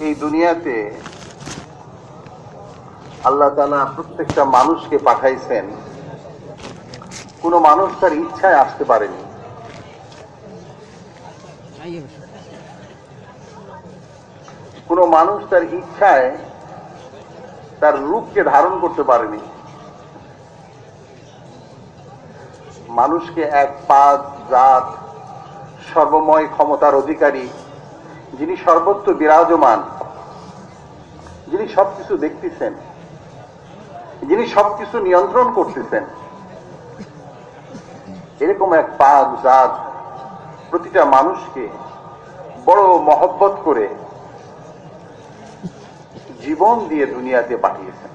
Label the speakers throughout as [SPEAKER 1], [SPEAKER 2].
[SPEAKER 1] এই দুনিয়াতে আল্লাহ তালা প্রত্যেকটা মানুষকে পাঠাইছেন। কোনো মানুষ তার ইচ্ছায় আসতে পারেনি। কোন মানুষ তার ইচ্ছায় তার রূপকে ধারণ করতে পারেনি। মানুষকে এক পাদ, জাত, সর্বময় ক্ষমতার অধিকারী, যিনি সর্বত্র বিরাজমান, যিনি সবকিছু দেখতেছেন, যিনি সবকিছু নিয়ন্ত্রণ করতেছেন। এরকম এক পাক জাত, প্রতিটা মানুষকে বড় মহব্বত করে জীবন দিয়ে দুনিয়াতে পাঠিয়েছেন।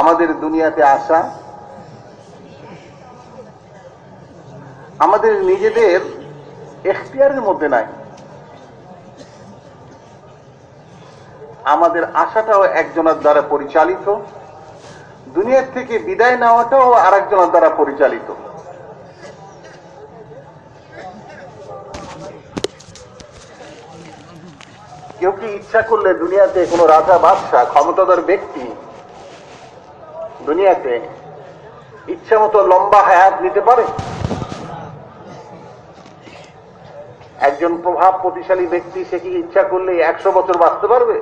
[SPEAKER 1] আমাদের দুনিয়াতে আসা, আমাদের নিজেদের এখতিয়ারের মধ্যে নাই। আমাদের আশাটাও একজনের দ্বারা পরিচালিত, দুনিয়ার থেকে বিদায় নেওয়াটাও আরেকজনের দ্বারা পরিচালিত। কেউ কি ইচ্ছা করলে দুনিয়াতে কোন রাজা, বাদশাহ, ক্ষমতাধর ব্যক্তি দুনিয়াতে ইচ্ছা মতো লম্বা হায়াত নিতে পারে? একজন প্রভাব প্রতিশালী ব্যক্তি, সে কি ইচ্ছা করলে একশো বছর বাঁচতে পারবে?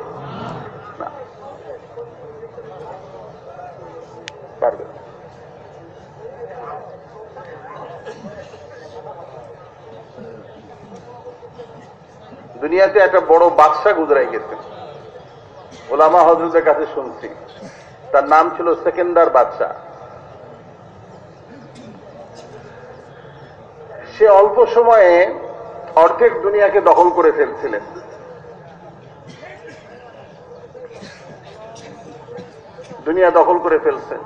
[SPEAKER 1] দুনিয়াতে একটা বড় বাদশাহ গুজরাই গেছে ওলামা হজরতের কাছে শুনছি। তার নাম ছিল সেকেন্দার বাদশাহ। সে অল্প সময়ে অর্ধেক দুনিয়াকে দখল করে ফেলছিলেন। দুনিয়া দখল করে ফেলছেন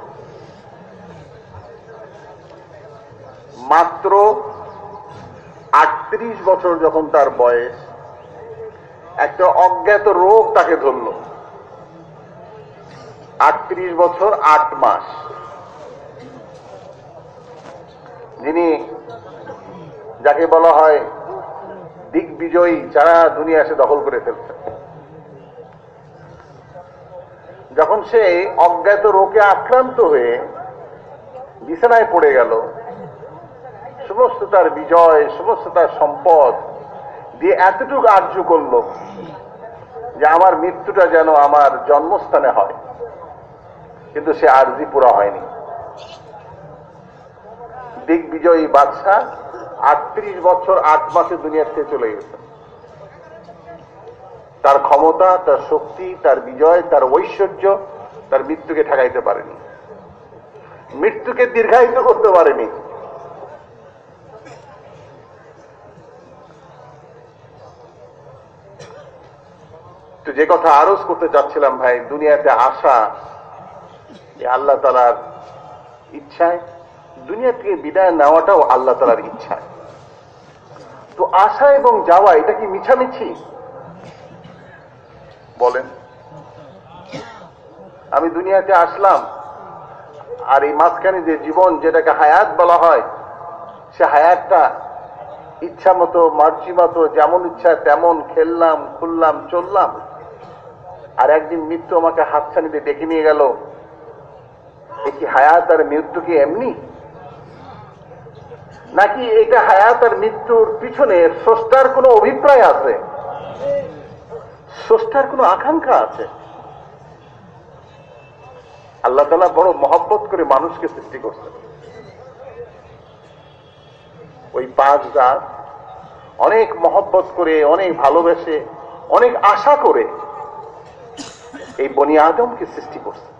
[SPEAKER 1] মাত্র আটত্রিশ বছর যখন তার বয়স একটা অজ্ঞাত রোগ তাকে ধরল। আটত্রিশ বছর, আট মাস। যিনি যাকে বলা হয় দিগ্বিজয়ী, যারা দুনিয়া এসে দখল করে ফেলছে। যখন সে অজ্ঞাত রোগে আক্রান্ত হয়ে বিছানায় পড়ে গেল, সমস্ত তার বিজয়, সমস্ত তার সম্পদ দিয়ে এতটুকু আর্য করল যে আমার মৃত্যুটা যেন আমার জন্মস্থানে হয়। কিন্তু সে আর্জি পুরা হয়নি। দিগ্বিজয়ী বাদশাহ আটত্রিশ বছর আট মাসে দুনিয়ার থেকে চলে গেছে। তার ক্ষমতা, তার শক্তি, তার বিজয়, তার ঐশ্বর্য, তার মৃত্যুকে ঠেকাইতে পারেনি। মৃত্যুকে দীর্ঘায়িত করতে পারেনি। তো যে কথা আরজ করতে চাচ্ছিলাম ভাই, দুনিয়াতে আসা আল্লাহ তালার ইচ্ছায়, দুনিয়া থেকে বিদায় নেওয়াটাও আল্লাহ তালার ইচ্ছায়। তো আসা এবং যাওয়া, এটা কি মিছামিছি? বলেন। আমি দুনিয়াতে আসলাম, আর এই মাঝখানে যে জীবন, যেটাকে হায়াত বলা হয়, সে হায়াতটা ইচ্ছা মতো, মার্জি মতো, যেমন ইচ্ছা তেমন খেললাম, খুললাম, চললাম। আর একদিন মৃত্যু আমাকে হাতছানিতে ডেকে নিয়ে গেল। কি হায়াত আর মৃত্যু কি এমনি? নাকি এটা হায়াত আর মৃত্যুর পিছনে স্রষ্টার কোনো অভিপ্রায় আছে? স্রষ্টার কোনো আকাঙ্ক্ষা আছে? আল্লাহ তালা বড় মহব্বত করে মানুষকে সৃষ্টি করছেন। ওই পাঁচ জাত অনেক মহব্বত করে, অনেক ভালোবেসে, অনেক আশা করে এই বনি আদমকে সৃষ্টি করছে।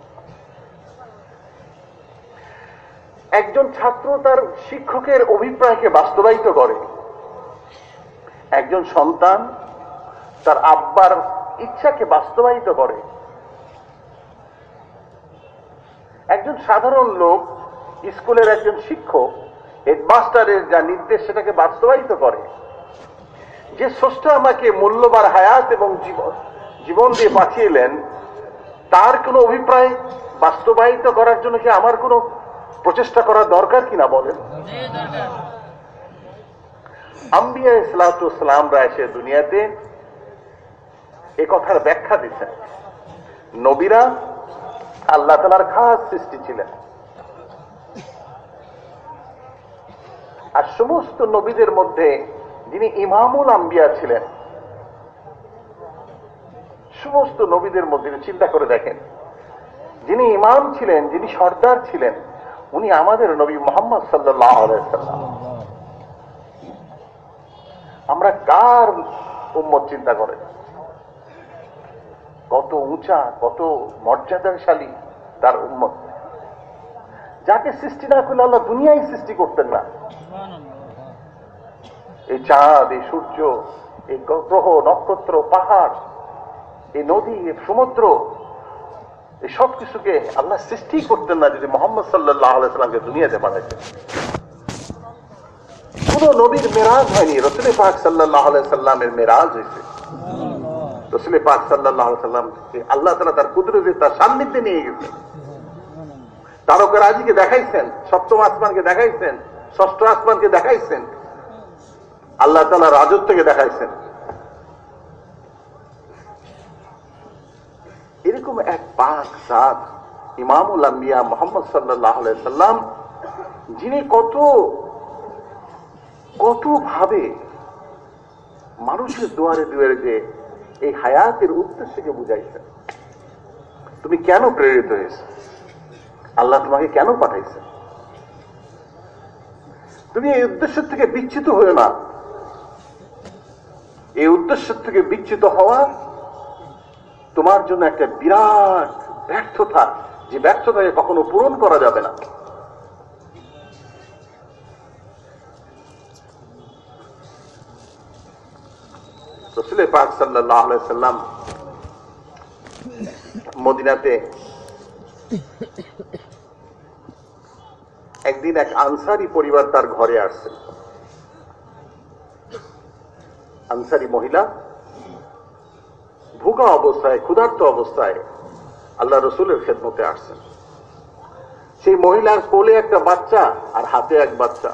[SPEAKER 1] একজন ছাত্র তার শিক্ষকের অভিপ্রায়কে বাস্তবায়িত করে। একজন সন্তান তার আব্বার ইচ্ছাকে বাস্তবায়িত করে। একজন সাধারণ লোক, স্কুলের একজন শিক্ষক, হেডমাস্টারের যা নির্দেশ সেটাকে বাস্তবায়িত করে। যে স্রষ্টা আমাকে মূল্যবান হায়াত এবং জীবন দিয়ে পাঠিয়েলেন তার কোনো অভিপ্রায় বাস্তবায়িত করার জন্য কি আমার কোনো প্রচেষ্টা করার দরকার কিনা বলেন? আম্বিয়া ইসলাতামরা এসে দুনিয়াতে এ কথার ব্যাখ্যা দিচ্ছেন। নবীরা আল্লাহ তালার খাস সৃষ্টি ছিলেন। আর সমস্ত নবীদের মধ্যে যিনি ইমামুল আম্বিয়া ছিলেন সমস্ত নবীদের মধ্যে চিন্তা করে দেখেন। যিনি ইমাম ছিলেন, যিনি সর্দার ছিলেন, উনি আমাদের নবী মোহাম্মদ সাল্লাম আমরা কার উম্মত চিন্তা করেন কত উঁচা, কত মর্যাদাশালী তার উম্মত। যাকে সৃষ্টি না করলে আল্লাহ দুনিয়ায় সৃষ্টি করতেন না। এই চাঁদ, এই সূর্য, এই গ্রহ, নক্ষত্র, পাহাড় এই নদী সমুদ্র, এই সব কিছুকে আল্লাহ সৃষ্টি করতেন না যদি মোহাম্মদ সাল্লাহ আলাইসাল্লামকে দুনিয়াতে পাঠাইতেন কোন নবীর মেরাজ হয়নি রসুল পাক সাল্লাহ সাল্লামের মেরাজ হয়েছে। রসুল পাক সাল্লাহ সাল্লামকে আল্লাহ তালা তার কুদরতে, তার সান্নিধ্যে নিয়ে গেছেন। তারকের আজিকে দেখাইছেন, সপ্তম আসমানকে দেখাইছেন, ষষ্ঠ আসমানকে দেখাইছেন। আল্লাহ তালা রাজত্বকে দেখাইছেন। এরকম এক পাক সাদ ইমামুল আম্বিয়া মোহাম্মদ সাল্লাহ সাল্লাম, যিনি কত কত ভাবে মানুষের দুয়ারে দুয়ারে যে এই হায়াতের উদ্দেশ্যকে বুঝাইছেন, তুমি কেন প্রেরিত হয়েছে? আল্লাহ তোমাকে কেন পাঠাইছে তুমি এই উদ্দেশ্য থেকে বিচ্ছিত হয়ে না। এই উদ্দেশ্য থেকে বিচ্ছিত হওয়া তোমার জন্য একটা বিরাট ব্যর্থতা, যে ব্যর্থতাকে কখনো পূরণ করা যাবে না। মদিনাতে একদিন এক আনসারি পরিবার তার ঘরে আসছে। আনসারি মহিলা ভুগা অবস্থায়, ক্ষুধার্ত অবস্থায় আল্লাহ রসুলের খেদমতে আসছেন। সেই মহিলার কোলে একটা বাচ্চা আর হাতে এক বাচ্চা।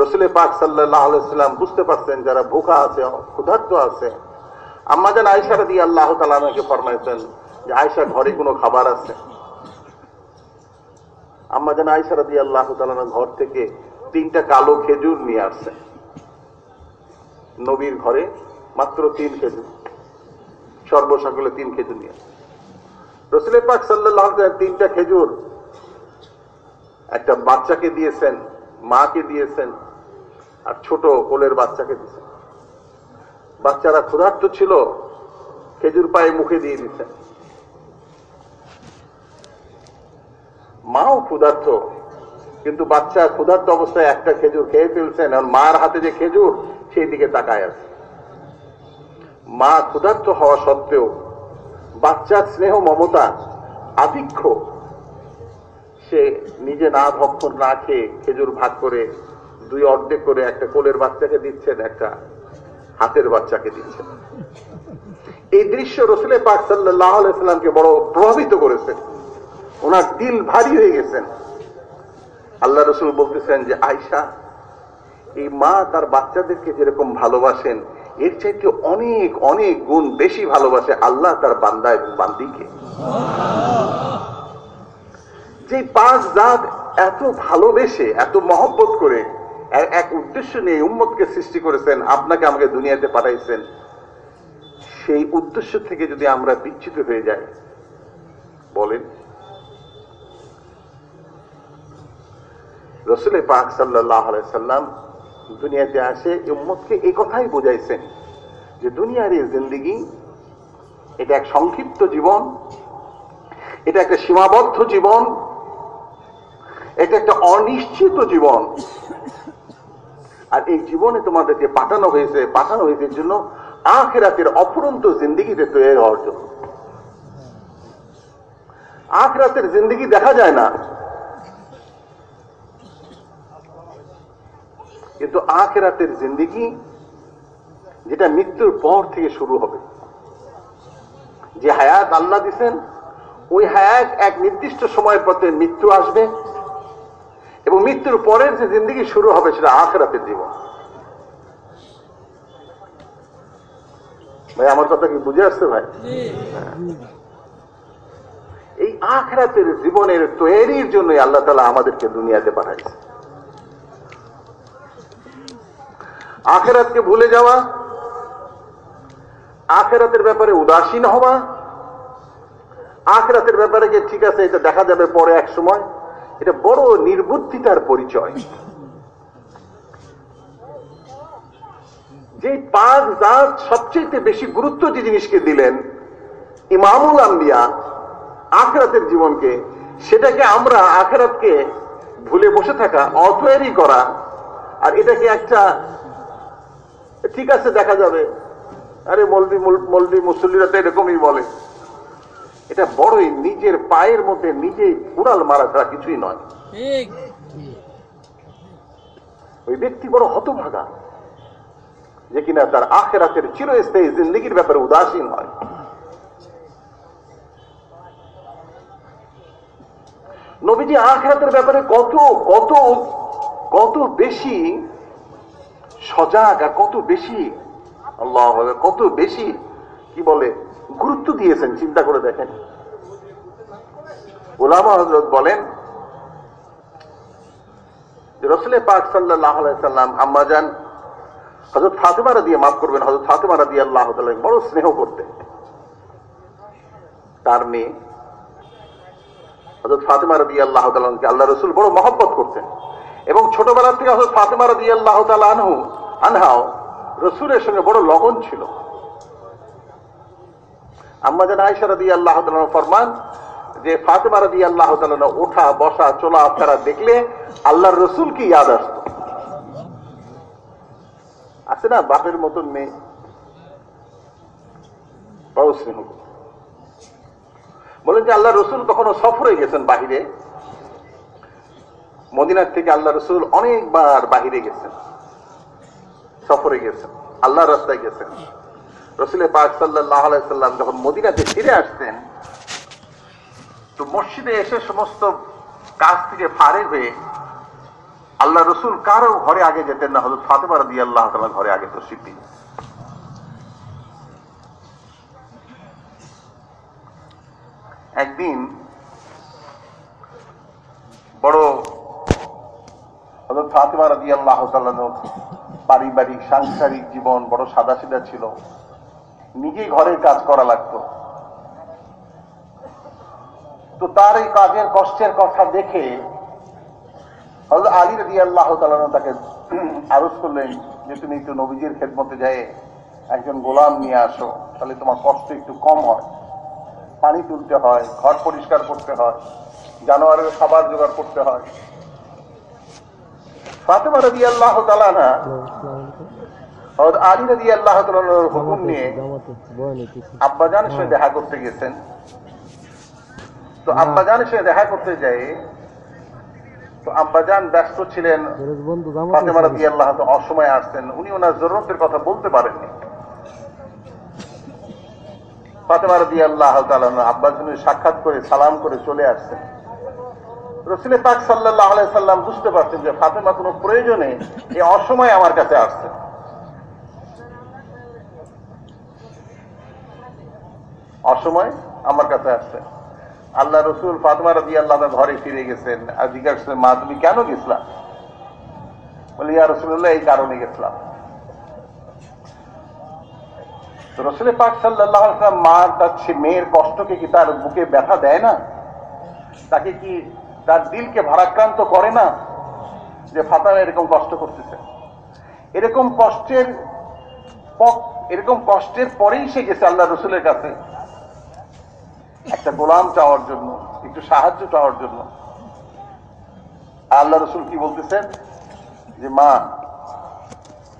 [SPEAKER 1] রসুলে পাক সাল্লাম বুঝতে পারছেন যারা ভুখা আছে, ক্ষুধার্ত আছে। আম্মা যেন আয়সারা দিয়ে আল্লাহ তালাকে ফরমাইছেন যে আয়সা ঘরে কোনো খাবার আছে? আম্মা যেন আয়সারা দিয়ে আল্লাহ তালানা ঘর থেকে তিনটা কালো খেজুর নিয়ে আসছে। নবীর ঘরে মাত্র তিন খেজুর সর্বসকলে তিন খেজুর নিয়ে। রসুলের পাক সাল্লাহ তিনটা খেজুর একটা বাচ্চাকে দিয়েছেন, মাকে দিয়েছেন, আর ছোট কোলের বাচ্চাকে দিয়েছেন। বাচ্চারা ক্ষুধার্ত ছিল, খেজুর পায়ে মুখে দিয়ে দিচ্ছেন মাও ক্ষুধার্ত, কিন্তু বাচ্চা ক্ষুধার্ত অবস্থায় একটা খেজুর খেয়ে ফেলছেন, আর মার হাতে যে খেজুর, সেই দিকে তাকায় আছে। মা ক্ষুধার্ত হওয়া সত্ত্বেও বাচ্চার স্নেহ মমতা আধিক্য সে নিজে না ভক্ষণ না খেয়ে খেজুর ভাগ করে দুই অর্ধেক করে একটা কোলের বাচ্চাকে দিচ্ছেন, একটা হাতের বাচ্চাকে দিচ্ছেন। এই দৃশ্য রসুলে পাক সাল্লাহামকে বড় প্রভাবিত করেছে। ওনার দিল ভারী হয়ে গেছেন। আল্লাহ রসুল বলতেছেন যে আয়সা এই মা তার বাচ্চাদেরকে যেরকম ভালোবাসেন এর চাইতে অনেক অনেক গুণ বেশি ভালোবাসে আল্লাহ তার বান্দা এবং বান্দিকে। যে পাঁচ জাত এত ভালোবেসে, এত মহব্বত করে এক উদ্দেশ্য নিয়ে উম্মতকে সৃষ্টি করেছেন, আপনাকে আমাকে দুনিয়াতে পাঠাইছেন, সেই উদ্দেশ্য থেকে যদি আমরা বিচ্ছিত হয়ে যাই, বলেন, রসুলের পাক সাল্লাহ সাল্লাম দুনিয়াতে আসে উম্মতকে এই কথাই বোঝাইছেন যে দুনিয়ার এই জিন্দিগি, এটা এক সংক্ষিপ্ত জীবন, এটা একটা সীমাবদ্ধ জীবন, এটা একটা অনিশ্চিত জীবন। আর এই জীবনে তোমাদেরকে পাঠানো হয়েছে পাঠানো হয়েছে জন্য আখেরাতের অফুরন্ত জিন্দিগিতে তৈরি হওয়ার জন্য। আখরাতের জিন্দিগি দেখা যায় না। কিন্তু আখেরাতের জিন্দিগি, যেটা মৃত্যুর পর থেকে শুরু হবে। যে হায়াত আল্লাহ দিছেন, ওই হায়াত এক নির্দিষ্ট সময়ের পথে মৃত্যু আসবে এবং মৃত্যুর পরের যে জিন্দিগি শুরু হবে, সেটা আখেরাতের জীবন। ভাই, আমার কথা কি বুঝে আসছে ভাই? এই আখরাতের জীবনের তৈরির জন্য আল্লাহ তালা আমাদেরকে দুনিয়াতে পাঠাইছে। আখেরাতকে ভুলে যাওয়া, আখেরাতের ব্যাপারে উদাসীন হওয়া, আখেরাতের ব্যাপারে যে ঠিক আছে, এটা দেখা যাবে পরে এক সময়, এটা বড় নির্বুদ্ধিতার পরিচয়। যে পাঁচ জাত সবচেয়ে বেশি গুরুত্ব যে জিনিসকে দিলেন, ইমামুল আম্বিয়া, আখরাতের জীবনকে, সেটাকে আমরা আখরাতকে ভুলে বসে থাকা অতয়ারি করা, আর এটাকে একটা ঠিক আছে দেখা যাবে। আরে মলবি মলবি মুসল্লিরা তো এরকমই বলে। এটা বড়ই নিজের পায়ের মধ্যে নিজেই কুড়াল মারা ছাড়া কিছুই নয়। ওই ব্যক্তি বড় হতভাগা যে কিনা তার আখেরাতের চিরস্থায়ী জিন্দগির ব্যাপারে উদাসীন হয়। নবীজি আখেরাতের ব্যাপারে কত কত কত বেশি সজাগ আর কত বেশি, আল্লাহ কত বেশি, কি বলে, গুরুত্ব দিয়েছেন, চিন্তা করে দেখেন। ওলামা হজরত বলেন যে রসুলের পাক সাল্লাহ সাল্লাম আম্মাজান হজরত ফাতেমারা দিয়ে মাফ করবেন হজরত ফাতেমারা দিয়ে আল্লাহ বড় স্নেহ করতে তার মেয়ে হজরত ফাতেমারা দিয়ে আল্লাহ আল্লাহ রসুল বড় মহব্বত করতেন। এবং ছোটবেলা থেকে হজরত ফাতেমারা দিয়ে আল্লাহ আনহু, আনহাও রসুলের সঙ্গে বড় লগন ছিল। আম্মাজান আয়সারা দিয়ে আল্লাহ ফরমান যে ফাতেমারা দিয়ে আল্লাহ ওঠা, বসা, চলা, ফেরা দেখলে আল্লাহর রসুল কি ইয়াদ আসত? আছে না বাপের মতন মেয়ে? বড় স্নেহ বলেন যে আল্লাহ রসুল কখনো সফরে গেছেন বাহিরে? মদিনার থেকে আল্লাহ রসুল অনেকবার বাহিরে গেছেন। সফরে গেছেন। আল্লাহ রাস্তায় গেছেন। রসুল পাক সাল্লাহ সাল্লাম যখন মদিনাতে ফিরে আসতেন, তো মসজিদে এসে সমস্ত কাজ থেকে ফারে হয়ে আল্লাহ রসুল কারও ঘরে আগে যেতেন না। হজরত ফাতেমা রাদি আল্লাহ তালা ঘরে আগে তো সিদ্ধি একদিন বড় হজরত ফাতেমা রাদি আল্লাহ পারিবারিক, সাংসারিক জীবন বড় সাদা সিধা ছিল। নিজেই ঘরের কাজ করা লাগতো। তো তার এই কাজের কষ্টের কথা দেখে হজরত আলী রদি আল্লাহ তাকে আরজ করলেন যে, তুমি একটু নবীজির খেদমতে যায় একজন গোলাম নিয়ে আসো, তাহলে তোমার কষ্ট একটু কম হয়। পানি তুলতে হয়, ঘর পরিষ্কার করতে হয়, জানোয়ারের খাবার জোগাড় করতে হয়। ফাতেমা রদি আল্লাহ তালানা আলী রদি আল্লাহ তালানোর হুকুম নিয়ে আব্বাজানের সঙ্গে দেখা করতে গেছেন। তো আব্বাজানের সঙ্গে দেখা করতে যায় তো আব্বাজান ব্যস্ত ছিলেন। ফাতেমা রাদি আল্লাহ তো অসময়ে আসছেন। উনি ওনার জরুরতের কথা বলতে পারেননি। ফাতেমা রাদি আল্লাহ আব্বাজানের সাক্ষাৎ করে সালাম করে চলে আসছেন। রসুল পাক সাল্লাহ সাল্লাম বুঝতে পারছেন যে ফাতেমা কোনো প্রয়োজনে এই অসময় আমার কাছে আসছে। অসময় আমার কাছে আসছে। আল্লাহ রসুল ফাতমা রাজি আল্লাহ ঘরে ফিরে গেছেন। আর জিজ্ঞাসা মা, তুমি কেন গেছিলাম বলে, ইয়া রসুল্লাহ এই কারণে গেছিলাম। রসুলের পাক সাল্লাহ মা তার মেয়ের কষ্টকে কি তার বুকে ব্যথা দেয় না? তাকে কি তার দিলকে ভারাক্রান্ত করে না যে ফাতামা এরকম কষ্ট করতেছে। এরকম কষ্টের এরকম কষ্টের পরেই সে গেছে আল্লাহ রসুলের কাছে। একটা গোলাম চাওয়ার জন্য, একটু সাহায্য চাওয়ার জন্য। আল্লাহ রসুল কি বলতেছেন? যে, মা,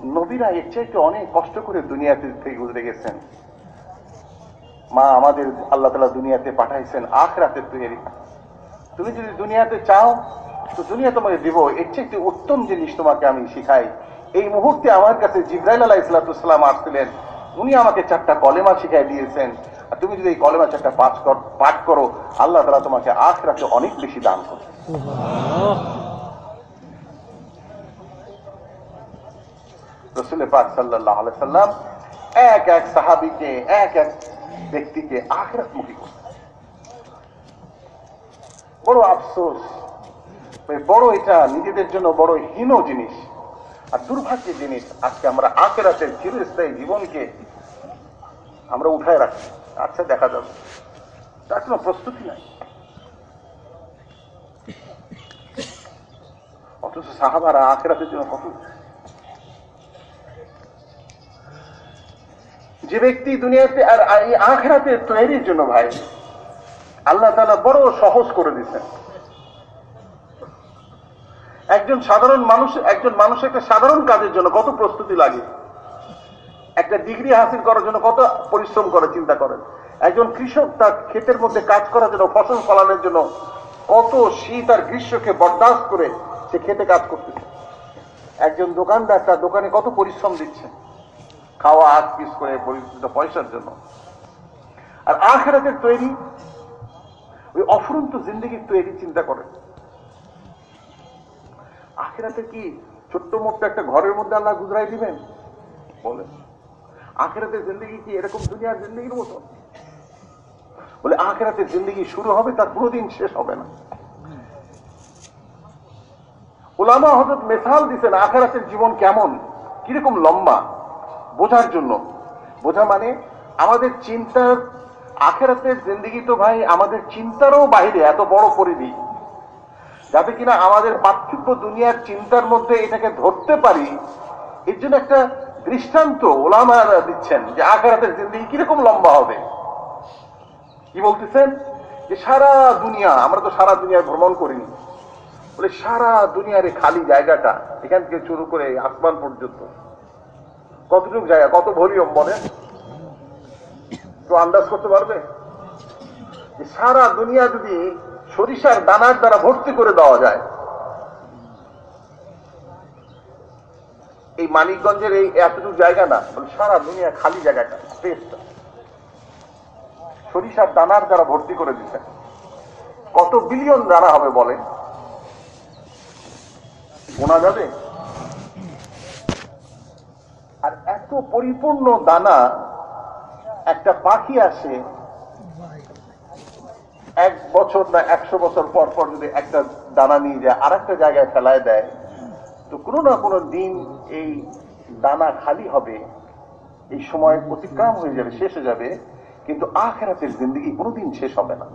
[SPEAKER 1] নবীরা এর চাইতে অনেক কষ্ট করে দুনিয়াতে থেকে গুজরে গেছেন। মা, আমাদের আল্লাহ তালা দুনিয়াতে পাঠাইছেন আখ রাতের তৈরি। তুমি যদি দুনিয়াতে চাও, তো দুনিয়া তোমাকে দিব। এর চেয়ে একটি উত্তম জিনিস তোমাকে আমি শিখাই। এই মুহূর্তে আমার কাছে জিব্রাইল আলাহ ইসলাতাম আসছিলেন। উনি আমাকে চারটা কলেমা শিখাই দিয়েছেন। আর তুমি যদি এই কলেমা চারটা পাঠ পাঠ করো, আল্লাহ তালা তোমাকে আখরাতে অনেক বেশি দান করবে। রসুল পাক সাল্লাহ সাল্লাম এক এক সাহাবিকে, এক এক ব্যক্তিকে আখরাত মুখী করতেন। বড় আফসোস বড় এটা নিজেদের জন্য বড় হীন জিনিস। আর দুর্ভাগ্যের জিনিস, আজকে আমরা আখেরাতের চিরস্থায়ী জীবনকে আমরা উঠায় রাখছি আচ্ছা দেখা যাবে তার কোনো প্রস্তুতি নাই। অথচ সাহাবারা আখেরাতের জন্য কত যে ব্যক্তি দুনিয়াতে আর এই আখেরাতে তৈরির জন্য, ভাই আল্লাহ তালা বড় সহজ করে দিচ্ছেন একজন সাধারণ মানুষ, একজন মানুষ একটা সাধারণ কাজের জন্য কত প্রস্তুতি লাগে। একটা ডিগ্রি হাসিল করার জন্য কত পরিশ্রম করে চিন্তা করেন। একজন কৃষক তার ক্ষেতের মধ্যে কাজ করার জন্য, ফসল ফলানোর জন্য কত শীত আর গ্রীষ্মকে বরদাস্ত করে সে খেতে কাজ করতেছে। একজন দোকানদার তার দোকানে কত পরিশ্রম দিচ্ছে। খাওয়া আগ পিস করে পরিচিত পয়সার জন্য। আর আখেরাতের তৈরি ওই অফুরন্ত জিন্দগির তৈরি চিন্তা করেন আখেরাতে কি ছোট্ট মোট্ট একটা ঘরের মধ্যে আল্লাহ গুজরাই দিবেন? বলেন। আখেরাতের জিন্দগি কি এরকম দুনিয়ার জিন্দগির মতো? বলে আখেরাতের জিন্দগি শুরু হবে, তার কোনোদিন শেষ হবে না। ওলামা হজরত মেসাল দিচ্ছেন আখেরাতের জীবন কেমন? কীরকম লম্বা? বোঝার জন্য। বোঝা মানে আমাদের চিন্তার আখেরাতের জিন্দগি তো ভাই আমাদের চিন্তারও বাইরে, এত বড় পরিধি। যাতে কিনা আমাদের পার্থিব দুনিয়ার চিন্তার মধ্যে এটাকে ধরতে পারি, এর জন্য একটা দৃষ্টান্ত ওলামারা দিচ্ছেন যে আখেরাতের জিন্দগি কীরকম লম্বা হবে। কি বলতেছেন? যে সারা দুনিয়া, আমরা তো সারা দুনিয়া ভ্রমণ করিনি। বলে সারা দুনিয়ার এই খালি জায়গাটা, এখান থেকে শুরু করে আসমান পর্যন্ত, কতটুকু জায়গা, কত ভলিউম বলে তো আন্দাজ করতে পারবে? সারা দুনিয়া যদি সরিষার দানার দ্বারা ভর্তি করে দেওয়া যায়, এই মানিকগঞ্জের এই এতটুকু জায়গা না সারা দুনিয়া খালি জায়গাটা স্পেসটা সরিষার দানার দ্বারা ভর্তি করে দিচ্ছে কত বিলিয়ন দানা হবে বলে? গোনা যাবে? আর এত পরিপূর্ণ দানা একটা পাখি আসে, এক বছর না একশো বছর পর পর যদি একটা দানা নিয়ে যায় আর একটা জায়গায় ফেলায় দেয়, তো কোনো না কোনো দিন এই দানা খালি হবে, এই সময় অতিক্রম হয়ে যাবে, শেষ হয়ে যাবে, কিন্তু আখেরাতের জিন্দগি কোনোদিন শেষ হবে না।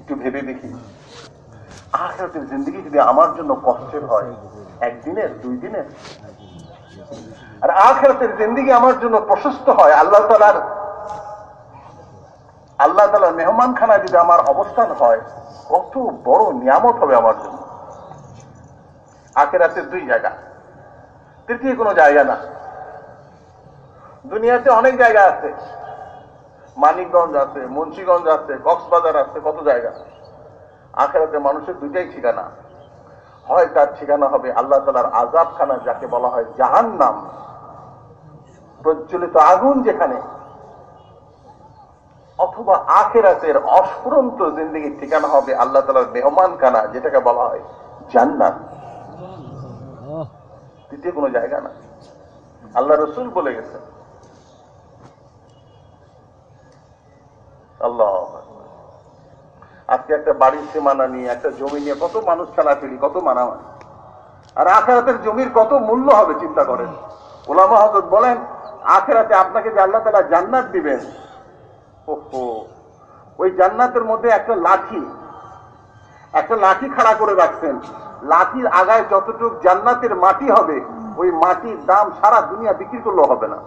[SPEAKER 1] একটু ভেবে দেখি, আখেরাতের জিন্দগি যদি আমার জন্য কষ্টের হয়, একদিনের, দুই দিনের আর আখেরাতের জিন্দগি আমার জন্য প্রশস্ত হয়। আল্লাহ তালার আল্লাহ তালার মেহমান খানায় যদি আমার অবস্থান হয়, কত বড় নিয়ামত হবে আমার জন্য। আখেরাতের দুই জায়গা। তৃতীয় কোনো জায়গা না। দুনিয়াতে অনেক জায়গা আছে। মানিকগঞ্জ আছে, মুন্সীগঞ্জ আছে, কক্সবাজার আছে, কত জায়গা। আখেরাতে মানুষের দুইটাই ঠিকানা। হয় তার ঠিকানা হবে আল্লাহ তালার আজাব খানা যাকে বলা হয় জাহান নাম প্রজ্বলিত আগুন যেখানে, অথবা আখেরাতের অস্ফুরন্ত জিন্দগির ঠিকানা হবে আল্লাহ তালার মেহমান খানা যেটাকে বলা হয় জান্নাত। দ্বিতীয় কোনো জায়গা না। আল্লাহ রসুল বলে গেছেন। আল্লাহ আজকে একটা বাড়ির সীমানা নিয়ে একটা জমি নিয়ে কত মানুষ খেলাফেলি কত মানামানি আর আখেরাতের জমির কত মূল্য হবে চিন্তা করেন। ওলামা হজরত বলেন আখেরাতে আপনাকে যে আল্লাহ তালা জান্নাত দিবেন ওহো ওই জান্নাতের মধ্যে একটা লাঠি একটা লাঠি খাড়া করে রাখছেন। লাঠির আগায় যতটুক জান্নাতের মাটি হবে ওই মাটির দাম সারা দুনিয়া বিক্রি করলেও হবে না।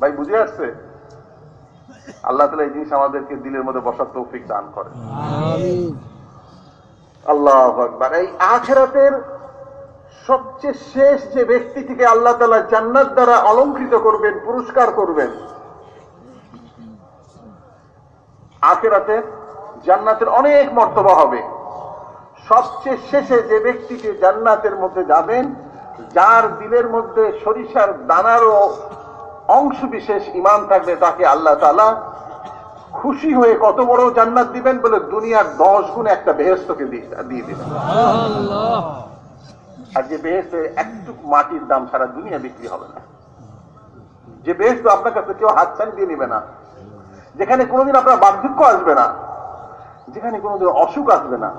[SPEAKER 1] ভাই বুঝে আসছে? আল্লাহ তালা এই জিনিস আমাদেরকে দিলের মধ্যে বসার তৌফিক দান করে আল্লাহ আকবার। এই আখেরাতের সবচেয়ে শেষ যে ব্যক্তিটিকে আল্লাহ তালা জান্নাত দ্বারা অলঙ্কৃত করবেন পুরস্কার করবেন আখেরাতে জান্নাতের অনেক মর্তবা হবে। সবচেয়ে শেষে যে ব্যক্তিকে জান্নাতের মধ্যে যাবেন যার দিলের মধ্যে সরিষার দানারও অংশ বিশেষ ইমান থাকবে তাকে আল্লাহ তালা খুশি হয়ে কত বড় জান্নাত দিবেন বলে দুনিয়ার দশ গুণ একটা বেহেস্তকে দিয়ে দিবেন। আর যে বেহেস্তে একটু মাটির দাম সারা দুনিয়া বিক্রি হবে না। যে বেহেস্ত আপনার কাছে কেউ হাত হাতছানি দিয়ে নেবে না। যেখানে কোনোদিন আপনার বার্ধক্য আসবে না। যেখানে কোনোদিন অসুখ আসবে না।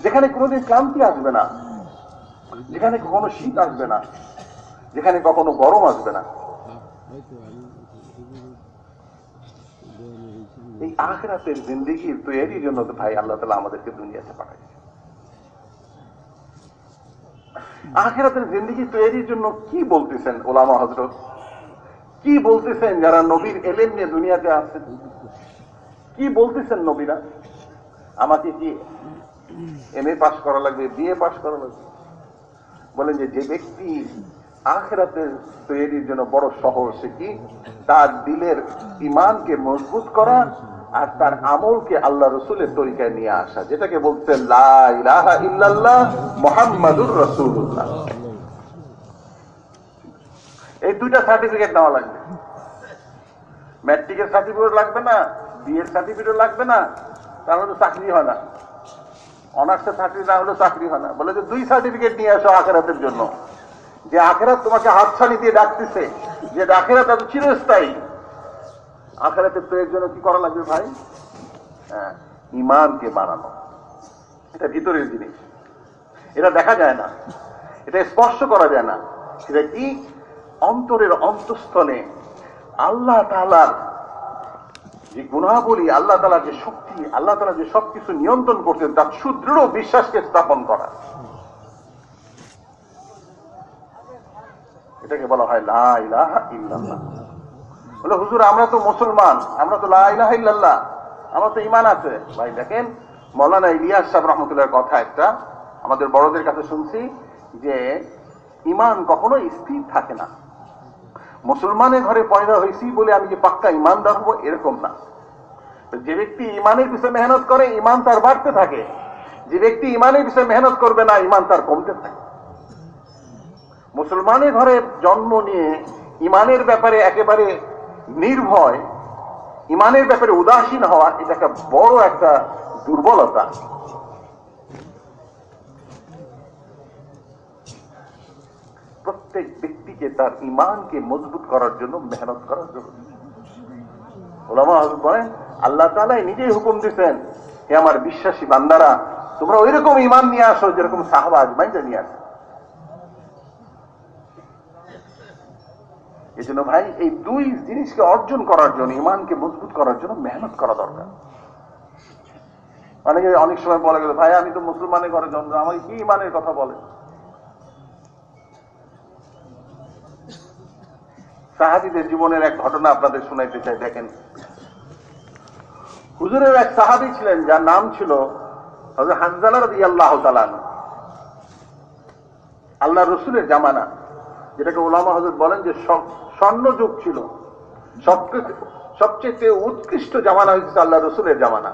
[SPEAKER 1] যেখানে কোনোদিন ক্লান্তি আসবে না। যেখানে কখনো শীত আসবে না। যেখানে কখনো গরম আসবে না। এই আখরাতের তৈরির জন্য তো ভাই আল্লাহ তালা আমাদেরকে দুনিয়াতে পাঠাইছে। আখেরাতের জিন্দিগি তৈরির জন্য কি বলতেছেন ওলামা হজরত কি বলতেছেন যারা নবীর এলেন নিয়ে দুনিয়াতে আসছেন কি বলতেছেন নবীরা? আমাকে কি এম এ পাশ করা লাগবে বিএ পাশ করা লাগবে? বলেন যে যে ব্যক্তি আখেরাতের তৈরির জন্য বড় সহজ সে কি? তার দিলের ইমানকে মজবুত করা আর তার আমলকে আল্লাহ রসুলের তরিকায় নিয়ে আসা, যেটাকে বলছেন মোহাম্মদুর এই দুইটা সার্টিফিকেট নেওয়া লাগবে। ম্যাট্রিকের সার্টিফিকেট লাগবে না, বিএর সার্টিফিকেট লাগবে না, তাহলে তো চাকরি হয় না। অনার্সের সার্টিফিকেট না হলে চাকরি হয় না। বলে যে দুই সার্টিফিকেট নিয়ে আসো আখেরাতের জন্য। যে আখেরাত তোমাকে হাতছানি দিয়ে ডাকতেছে যে আখেরাত এত চিরস্থায়ী। আখেরাতের তৈরির জন্য কি করা লাগবে ভাই? হ্যাঁ, ইমানকে বাড়ানো। এটা ভিতরের জিনিস। এটা দেখা যায় না। এটা স্পর্শ করা যায় না। সেটা কি? অন্তরের অন্তঃস্থলে আল্লাহ তালার যে গুণাবলী আল্লাহ তালার যে শক্তি আল্লাহ তালা যে সবকিছু নিয়ন্ত্রণ করছেন তার সুদৃঢ় বিশ্বাসকে স্থাপন করা। এটাকে বলা হয় বলে, হুজুর, আমরা তো মুসলমান, আমরা তো লা ইলাহা ইল্লাল্লাহ, আমার তো ইমান আছে। ভাই, দেখেন, মৌলানা ইলিয়াস সাহেব রহমতুল্লাহর কথা একটা আমাদের বড়দের কাছে শুনছি যে ইমান কখনো স্থির থাকে না। মুসলমানের ঘরে পয়দা হয়েছি বলে আমি যে পাক্কা ইমান দেখব এরকম না। যে ব্যক্তি ইমানের বিষয়ে মেহনত করে ইমান তার বাড়তে থাকে। যে ব্যক্তি ইমানের বিষয়ে মেহনত করবে না ইমান তার কমতে থাকে। মুসলমানের ঘরে জন্ম নিয়ে ইমানের ব্যাপারে একেবারে নির্ভয়, ইমানের ব্যাপারে উদাসীন হওয়া, এটা একটা বড় একটা দুর্বলতা। প্রত্যেক ব্যক্তিকে তার ইমানকে মজবুত করার জন্য, মেহনত করার জন্য। ওলামা হযরত বলেন, আল্লাহ তালাই নিজেই হুকুম দিচ্ছেন হে আমার বিশ্বাসী বান্দারা, তোমরা ওইরকম ইমান নিয়ে আসো যেরকম সাহাবা আজমাইটা নিয়ে আসো। এই জন্য ভাই, এই দুই জিনিসকে অর্জন করার জন্য ইমানকে মজবুত করার জন্য মেহনত করা দরকার। অনেকে অনেক সময় বলে গেল, ভাই, আমি তো মুসলমানের ঘরে জন্ম, আমাকে কি ইমানের কথা বলে? সাহাবিদের জীবনের এক ঘটনা আপনাদের শোনাইতে চাই, দেখেন। হুজুরের এক সাহাবি ছিলেন, যার নাম ছিল হজরত হানজালা রবি আল্লাহ তালান আল্লাহ রসুলের জামানা। যেটাকে ওলামা হজরত বলেন যে স্বর্ণ যুগ ছিল। সবচেয়ে উৎকৃষ্ট জামানা হয়েছে আল্লাহ রসুলের জামানা।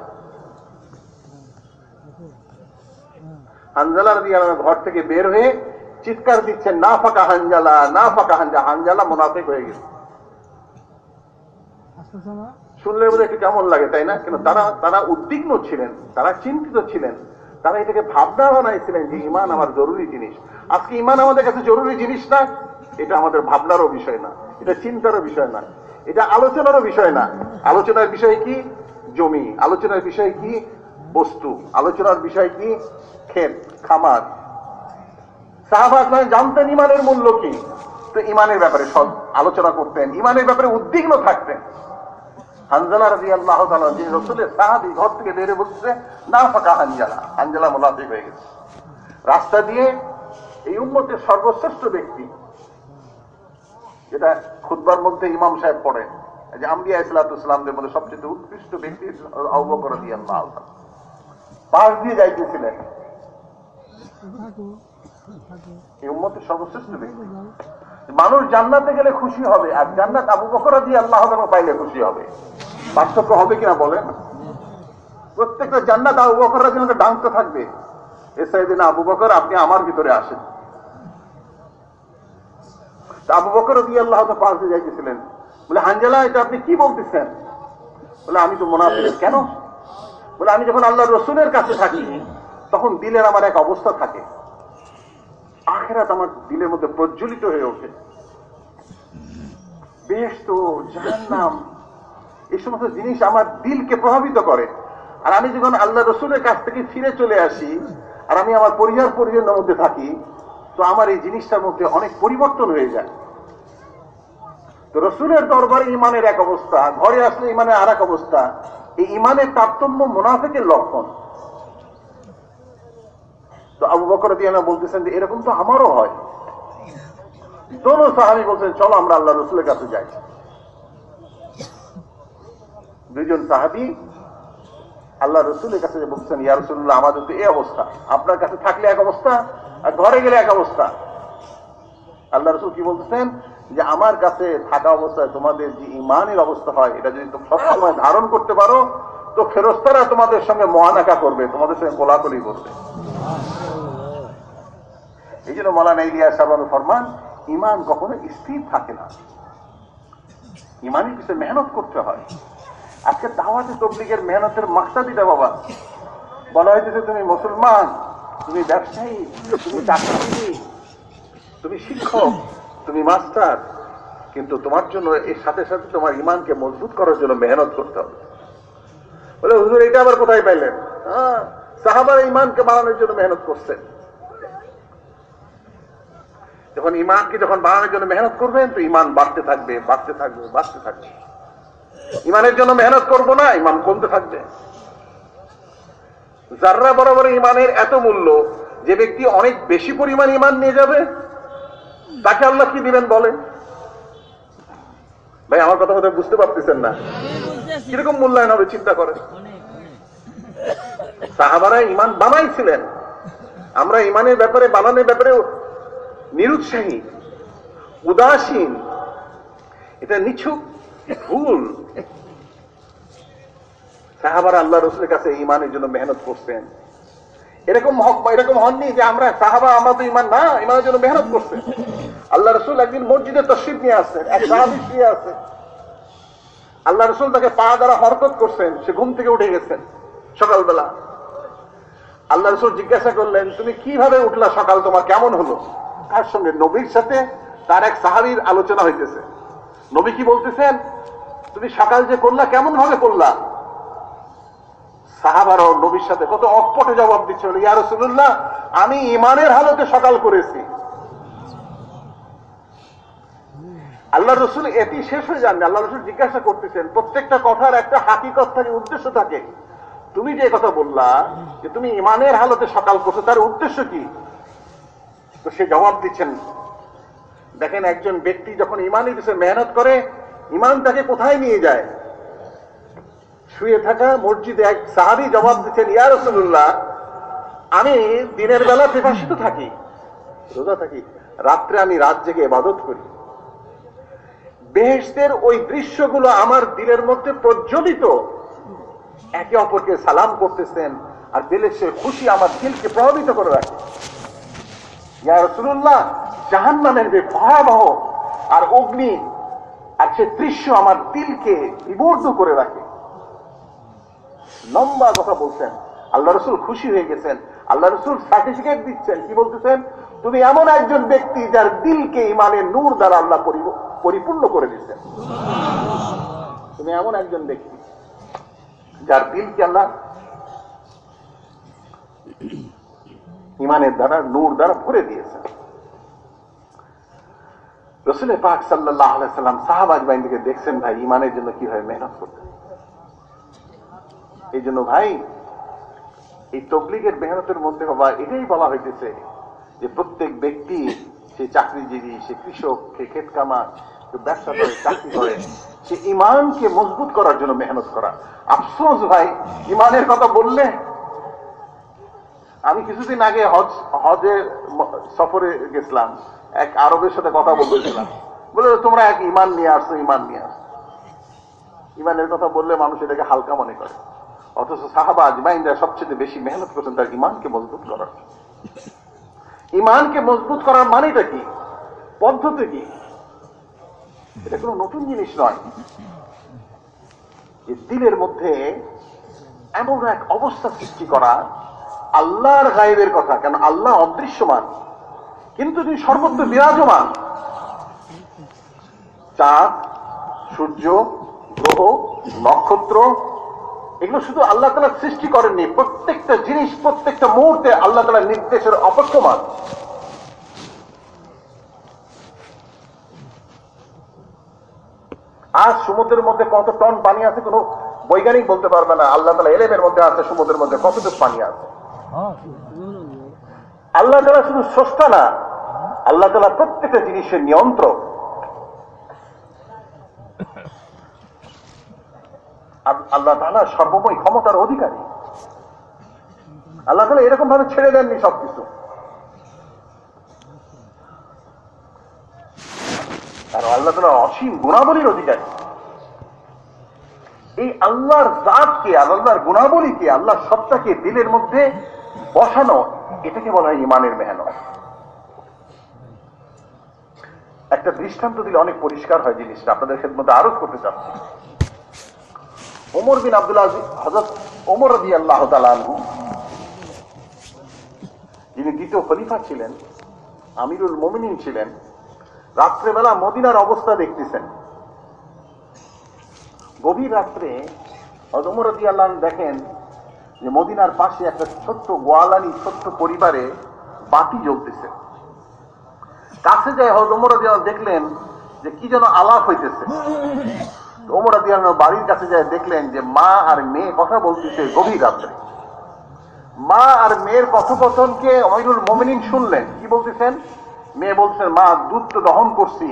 [SPEAKER 1] হানজালা আল্লাহ ঘর থেকে বের হয়ে চিৎকার দিচ্ছেন না ফাঁকা হানজালা না ফাঁকা হানজা, হানজালা মোনাফেক হয়ে গেছে। শুনলে বোধ একটু কেমন লাগে, তাই না? কিন্তু তারা তারা উদ্বিগ্ন ছিলেন, তারা চিন্তিত ছিলেন। তারা এটাকে ভাবনা বানাইছিলেন যে ইমান আমার জরুরি জিনিস। আজকে ইমান আমাদের কাছে জরুরি জিনিস না। এটা আমাদের ভাবনারও বিষয় না, এটা চিন্তারও বিষয় না, এটা আলোচনারও বিষয় না। আলোচনার বিষয় কি? জমি। আলোচনার বিষয় কি? বস্তু। আলোচনার বিষয় কি? ক্ষেত খামার। সাহাবাজ মানে জানতেন ইমানের মূল্য কি? তো ইমানের ব্যাপারে সব আলোচনা করতেন, ইমানের ব্যাপারে উদ্বিগ্ন থাকতেন। হানজালা রাজি আল্লাহ যে রসুলের সাহাবি ঘর থেকে বেড়ে বসছে না ফাঁকা হানজালা। হানজালা মোলাফিক হয়ে গেছে। রাস্তা দিয়ে এই উন্মতের সর্বশ্রেষ্ঠ ব্যক্তি যেটা খুদ্বার মধ্যে ইমাম সাহেব পড়ে। যে আম্বিয়া ইসলামদের মধ্যে সবচেয়ে উৎকৃষ্ট ব্যক্তি অবকর দিয়ে আল্লাহ আল্লাহ পাশ দিয়ে যাইতেছিলেন। সর্বশ্রেষ্ঠ ব্যক্তি। মানুষ জান্নাতে গেলে খুশি হবে, আর জান্নাত আবু বকরা দিয়ে আল্লাহ পাইলে খুশি হবে। পার্থক্য হবে কিনা বলেন? প্রত্যেকটা জান্নাত আবু বকরা যেন ডাকতে থাকবে। এসাইদিন আবু বকর, আপনি আমার ভিতরে আসেন। আবু বকর আল্লাহ তো দিয়ে যাইতেছিলেন। বলে হাঞ্জালা এটা আপনি কি বলতেছেন? বলে, আমি তো মোনাফিক, কেন? বলে, আমি যখন আল্লাহ রসুলের কাছে থাকি, তখন দিলের আমার এক অবস্থা থাকে। আখেরাত আমার দিলের মধ্যে প্রজ্বলিত হয়ে ওঠে। বেশ তো জাহান্নাম। এই সমস্ত জিনিস আমার দিলকে প্রভাবিত করে। আর আমি যখন আল্লাহ রসুলের কাছ থেকে ফিরে চলে আসি, আর আমি আমার পরিবার পরিজনের মধ্যে থাকি তো আমার এই জিনিসটার মধ্যে অনেক পরিবর্তন হয়ে যায়। তো রসুলের দরবারে ইমানের এক অবস্থা, ঘরে আসলে ইমানের আর এক অবস্থা। এই ইমানের তারতম্য মোনাফেকের লক্ষণ। তো আবু বকর দিয়ানা বলতেছেন যে, এরকম তো আমারও হয়। দোনো সাহাবি বলছেন, চলো আমরা আল্লাহ রসুলের কাছে যাই। দুইজন সাহাবি আল্লাহ রসুলের কাছে যে বলছেন, ইয়া রসুল্লাহ আমাদের তো এই অবস্থা। আপনার কাছে থাকলে এক অবস্থা, আর ঘরে গেলে এক অবস্থা। আল্লাহ রসুল কি বলতেছেন যে আমার কাছে থাকা অবস্থায় তোমাদের যে ইমানের অবস্থা হয়, এটা যদি সবসময় ধারণ করতে পারো, তো ফেরস্তারা তোমাদের সঙ্গে মহানাকা করবে, তোমাদের সঙ্গে কোলাকুলি করবে। এই জন্য মৌলানা ইলিয়া সাবান ফরমান ইমান কখনো স্থির থাকে না। ইমানের কিছু মেহনত করতে হয়। আজকে দাওয়াতে তবলিগের মেহনতের মাকসাদিটা বাবা। বলা হয়েছে তুমি মুসলমান, তুমি ব্যবসায়ী, তুমি চাকরিজীবী, তুমি শিক্ষক, তুমি মাস্টার, কিন্তু তোমার জন্য এর সাথে সাথে তোমার ইমানকে মজবুত করার জন্য মেহনত করতে হবে। বলে, হুজুর, এটা আবার কোথায় পাইলেন? হ্যাঁ সাহাবার ইমানকে বাড়ানোর জন্য মেহনত করছেন। যখন ইমানকে যখন বাড়ানোর জন্য মেহনত করবেন, তো ইমান বাড়তে থাকবে বাড়তে থাকবে বাড়তে থাকবে। ইমানের জন্য মেহনত করব না, ইমান কমতে থাকবে। যাররা বরাবর ইমানের এত মূল্য, যে ব্যক্তি অনেক বেশি পরিমাণ ইমান নিয়ে যাবে, তাকে আল্লাহ কি দিবেন বলেন? ভাই, আমার কথা কথা বুঝতে পারতেছেন না। কীরকম মূল্যায়ন হবে, চিন্তা করেন। সাহাবারা ইমান বানাইছিলেন। আমরা ইমানের ব্যাপারে, বানানোর ব্যাপারে নিরুৎসাহী, উদাসীন। এটা নিছুক ভুল। সাহাবারা আল্লাহ রসুলের কাছে ইমানের জন্য মেহনত করছেন। এরকম এরকম হননি যে আমরা সাহাবা আমাদের ইমান না ইমানের জন্য মেহনত করছে আল্লাহ রসুল একদিন মসজিদে তশরিফ নিয়ে আসছেন, এক সাহাবি নিয়ে আসছেন আল্লাহ রসুল তাকে পা দ্বারা হরকত করছেন, সে ঘুম থেকে উঠে গেছেন সকালবেলা। আল্লাহ রসুল জিজ্ঞাসা করলেন, তুমি কীভাবে উঠলা সকাল? তোমার কেমন হলো? কার সঙ্গে নবীর সাথে তার এক সাহাবির আলোচনা হইতেছে। নবী কি বলতেছেন? তুমি সকাল যে করলা কেমন ভাবে করলা? সাহাবারও নবীর সাথে কত অকপটে জবাব দিচ্ছে। ইয়া রসুল্লাহ আমি ইমানের হালতে সকাল করেছি। আল্লাহ রসুল এটি শেষ হয়ে যান আল্লাহ রসুল জিজ্ঞাসা করতেছেন, প্রত্যেকটা কথার একটা হাকিকত থাকে, উদ্দেশ্য থাকে। তুমি যে কথা বললা, যে তুমি ইমানের হালতে সকাল করছ, তার উদ্দেশ্য কি? তো সে জবাব দিচ্ছেন দেখেন একজন ব্যক্তি যখন ইমানের পিছনে মেহনত করে, ইমান তাকে কোথায় নিয়ে যায়? শুয়ে থাকা মসজিদে এক সাহাবি জবাব দিচ্ছেন, ইয়া রসুল্লাহ আমি দিনের বেলা প্রকাশিত থাকি, রোজা থাকি, রাত্রে আমি রাত জেগে এবাদত করি। বেহেস্তের ওই দৃশ্যগুলো আমার দিলের মধ্যে প্রজ্বলিত। একে অপরকে সালাম করতেছেন, আর দিলের সে খুশি আমার দিলকে প্রভাবিত করে রাখে। ইয়া রসুল্লাহ জাহান নামের যে ভয়াবহ আর অগ্নি আর সে দৃশ্য আমার দিলকে বিবর্ধ করে রাখে। লম্বা কথা বলছেন। আল্লাহ রসুল খুশি হয়ে গেছেন। আল্লাহ রসুল সার্টিফিকেট দিচ্ছেন। কি বলতেছেন? তুমি এমন একজন ব্যক্তি যার দিলকে ইমানের নূর দ্বারা আল্লাহ পরিপূর্ণ করে দিচ্ছেন তুমি এমন একজন ব্যক্তি যার দিলকে আল্লাহ ইমানের দ্বারা, নূর দ্বারা ভরে দিয়েছেন। রসুল পাক সাল্লাহ সাল্লাম সাহাবাজ বাইনকে দেখছেন, ভাই, ইমানের জন্য কীভাবে মেহনত করতে এই জন্য ভাই, এই তবলিগের মেহনতের মধ্যে বাবা এটাই বলা হইতেছে যে প্রত্যেক ব্যক্তি, সে চাকরিজীবী, সে কৃষক, সে ক্ষেত কামা ব্যবসা করে, চাকরি করে, সে ইমানকে মজবুত করার জন্য মেহনত করা। আফসোস ভাই, ইমানের কথা বললে আমি কিছুদিন আগে হজ হজের সফরে গেছিলাম। এক আরবের সাথে কথা বলতেছিলাম। বলে, তোমরা এক ইমান নিয়ে আসছো ইমান নিয়ে আসছো ইমানের কথা বললে মানুষ এটাকে হালকা মনে করে। অথচ সাহাবা আজমাইনরা সবচেয়ে বেশি মেহনত করছেন তার ইমানকে মজবুত করার। ইমানকে মজবুত করার মানেটা কি? পদ্ধতি কি? এটা কোনো নতুন জিনিস নয়। যে দিলের মধ্যে এমন এক অবস্থা সৃষ্টি করা আল্লাহর গায়েবের কথা, কেন আল্লাহ অদৃশ্যমান। কিন্তু তিনি সর্বত্র বিরাজমান। চাঁদ, সূর্য, গ্রহ, নক্ষত্র, এগুলো শুধু আল্লাহ তালা সৃষ্টি করেননি। প্রত্যেকটা জিনিস, প্রত্যেকটা মুহূর্তে আল্লাহ তালার নির্দেশের অপেক্ষমান। আজ সমুদ্রের মধ্যে কত টন পানি আছে কোনো বৈজ্ঞানিক বলতে পারবে না। আল্লাহ তালা এলেমের মধ্যে আছে, সমুদ্রের মধ্যে কতটুকু পানি আছে? আল্লাহ তালা শুধু স্রষ্টা না, আল্লাহ তালা প্রত্যেকটা জিনিসের নিয়ন্ত্রক। আল্লাহ তালা সর্বময় ক্ষমতার অধিকারী। আল্লাহ তালা এরকম ভাবে ছেড়ে দেননি সবকিছু। আর আল্লাহ তালা অসীম গুণাবলীর অধিকারী। এই আল্লাহর জাতকে, আল্লাহর গুণাবলীকে, আল্লাহর সত্তাকে দিলের মধ্যে বসানো, এটাকে বলা হয় ইমানের মেহনত। একটা দৃষ্টান্ত দিলে অনেক পরিষ্কার হয় জিনিসটা। আপনাদের মধ্যে আরও করতে চাচ্ছি। ওমর বিন আব্দুল আজিজ হজরত ওমর রবি আল্লাহ যিনি দ্বিতীয় খলিফা ছিলেন, আমিরুল মোমিনিন ছিলেন, রাত্রেবেলা মদিনার অবস্থা দেখতেছেন। গভীর রাত্রে ওমর রবি আল্লাহ দেখেন যে মদিনার পাশে একটা ছোট্ট গোয়ালানি, ছোট্ট পরিবারে বাতি জ্বলতেছে। কাছে যায় ওমর রবি দেখলেন যে কি যেন আলাপ হইতেছে। ওমর আদিয়ান বাড়ির কাছে যায় দেখলেন যে মা আর মেয়ে কথা বলতেছে গভীর রাত্রে। মা আর মেয়ের কথোপকথনকে অমিরুল মোমিনিন শুনলেন। কি বলতেছেন? মেয়ে বলছেন মা, দুধ তো দহন করছি,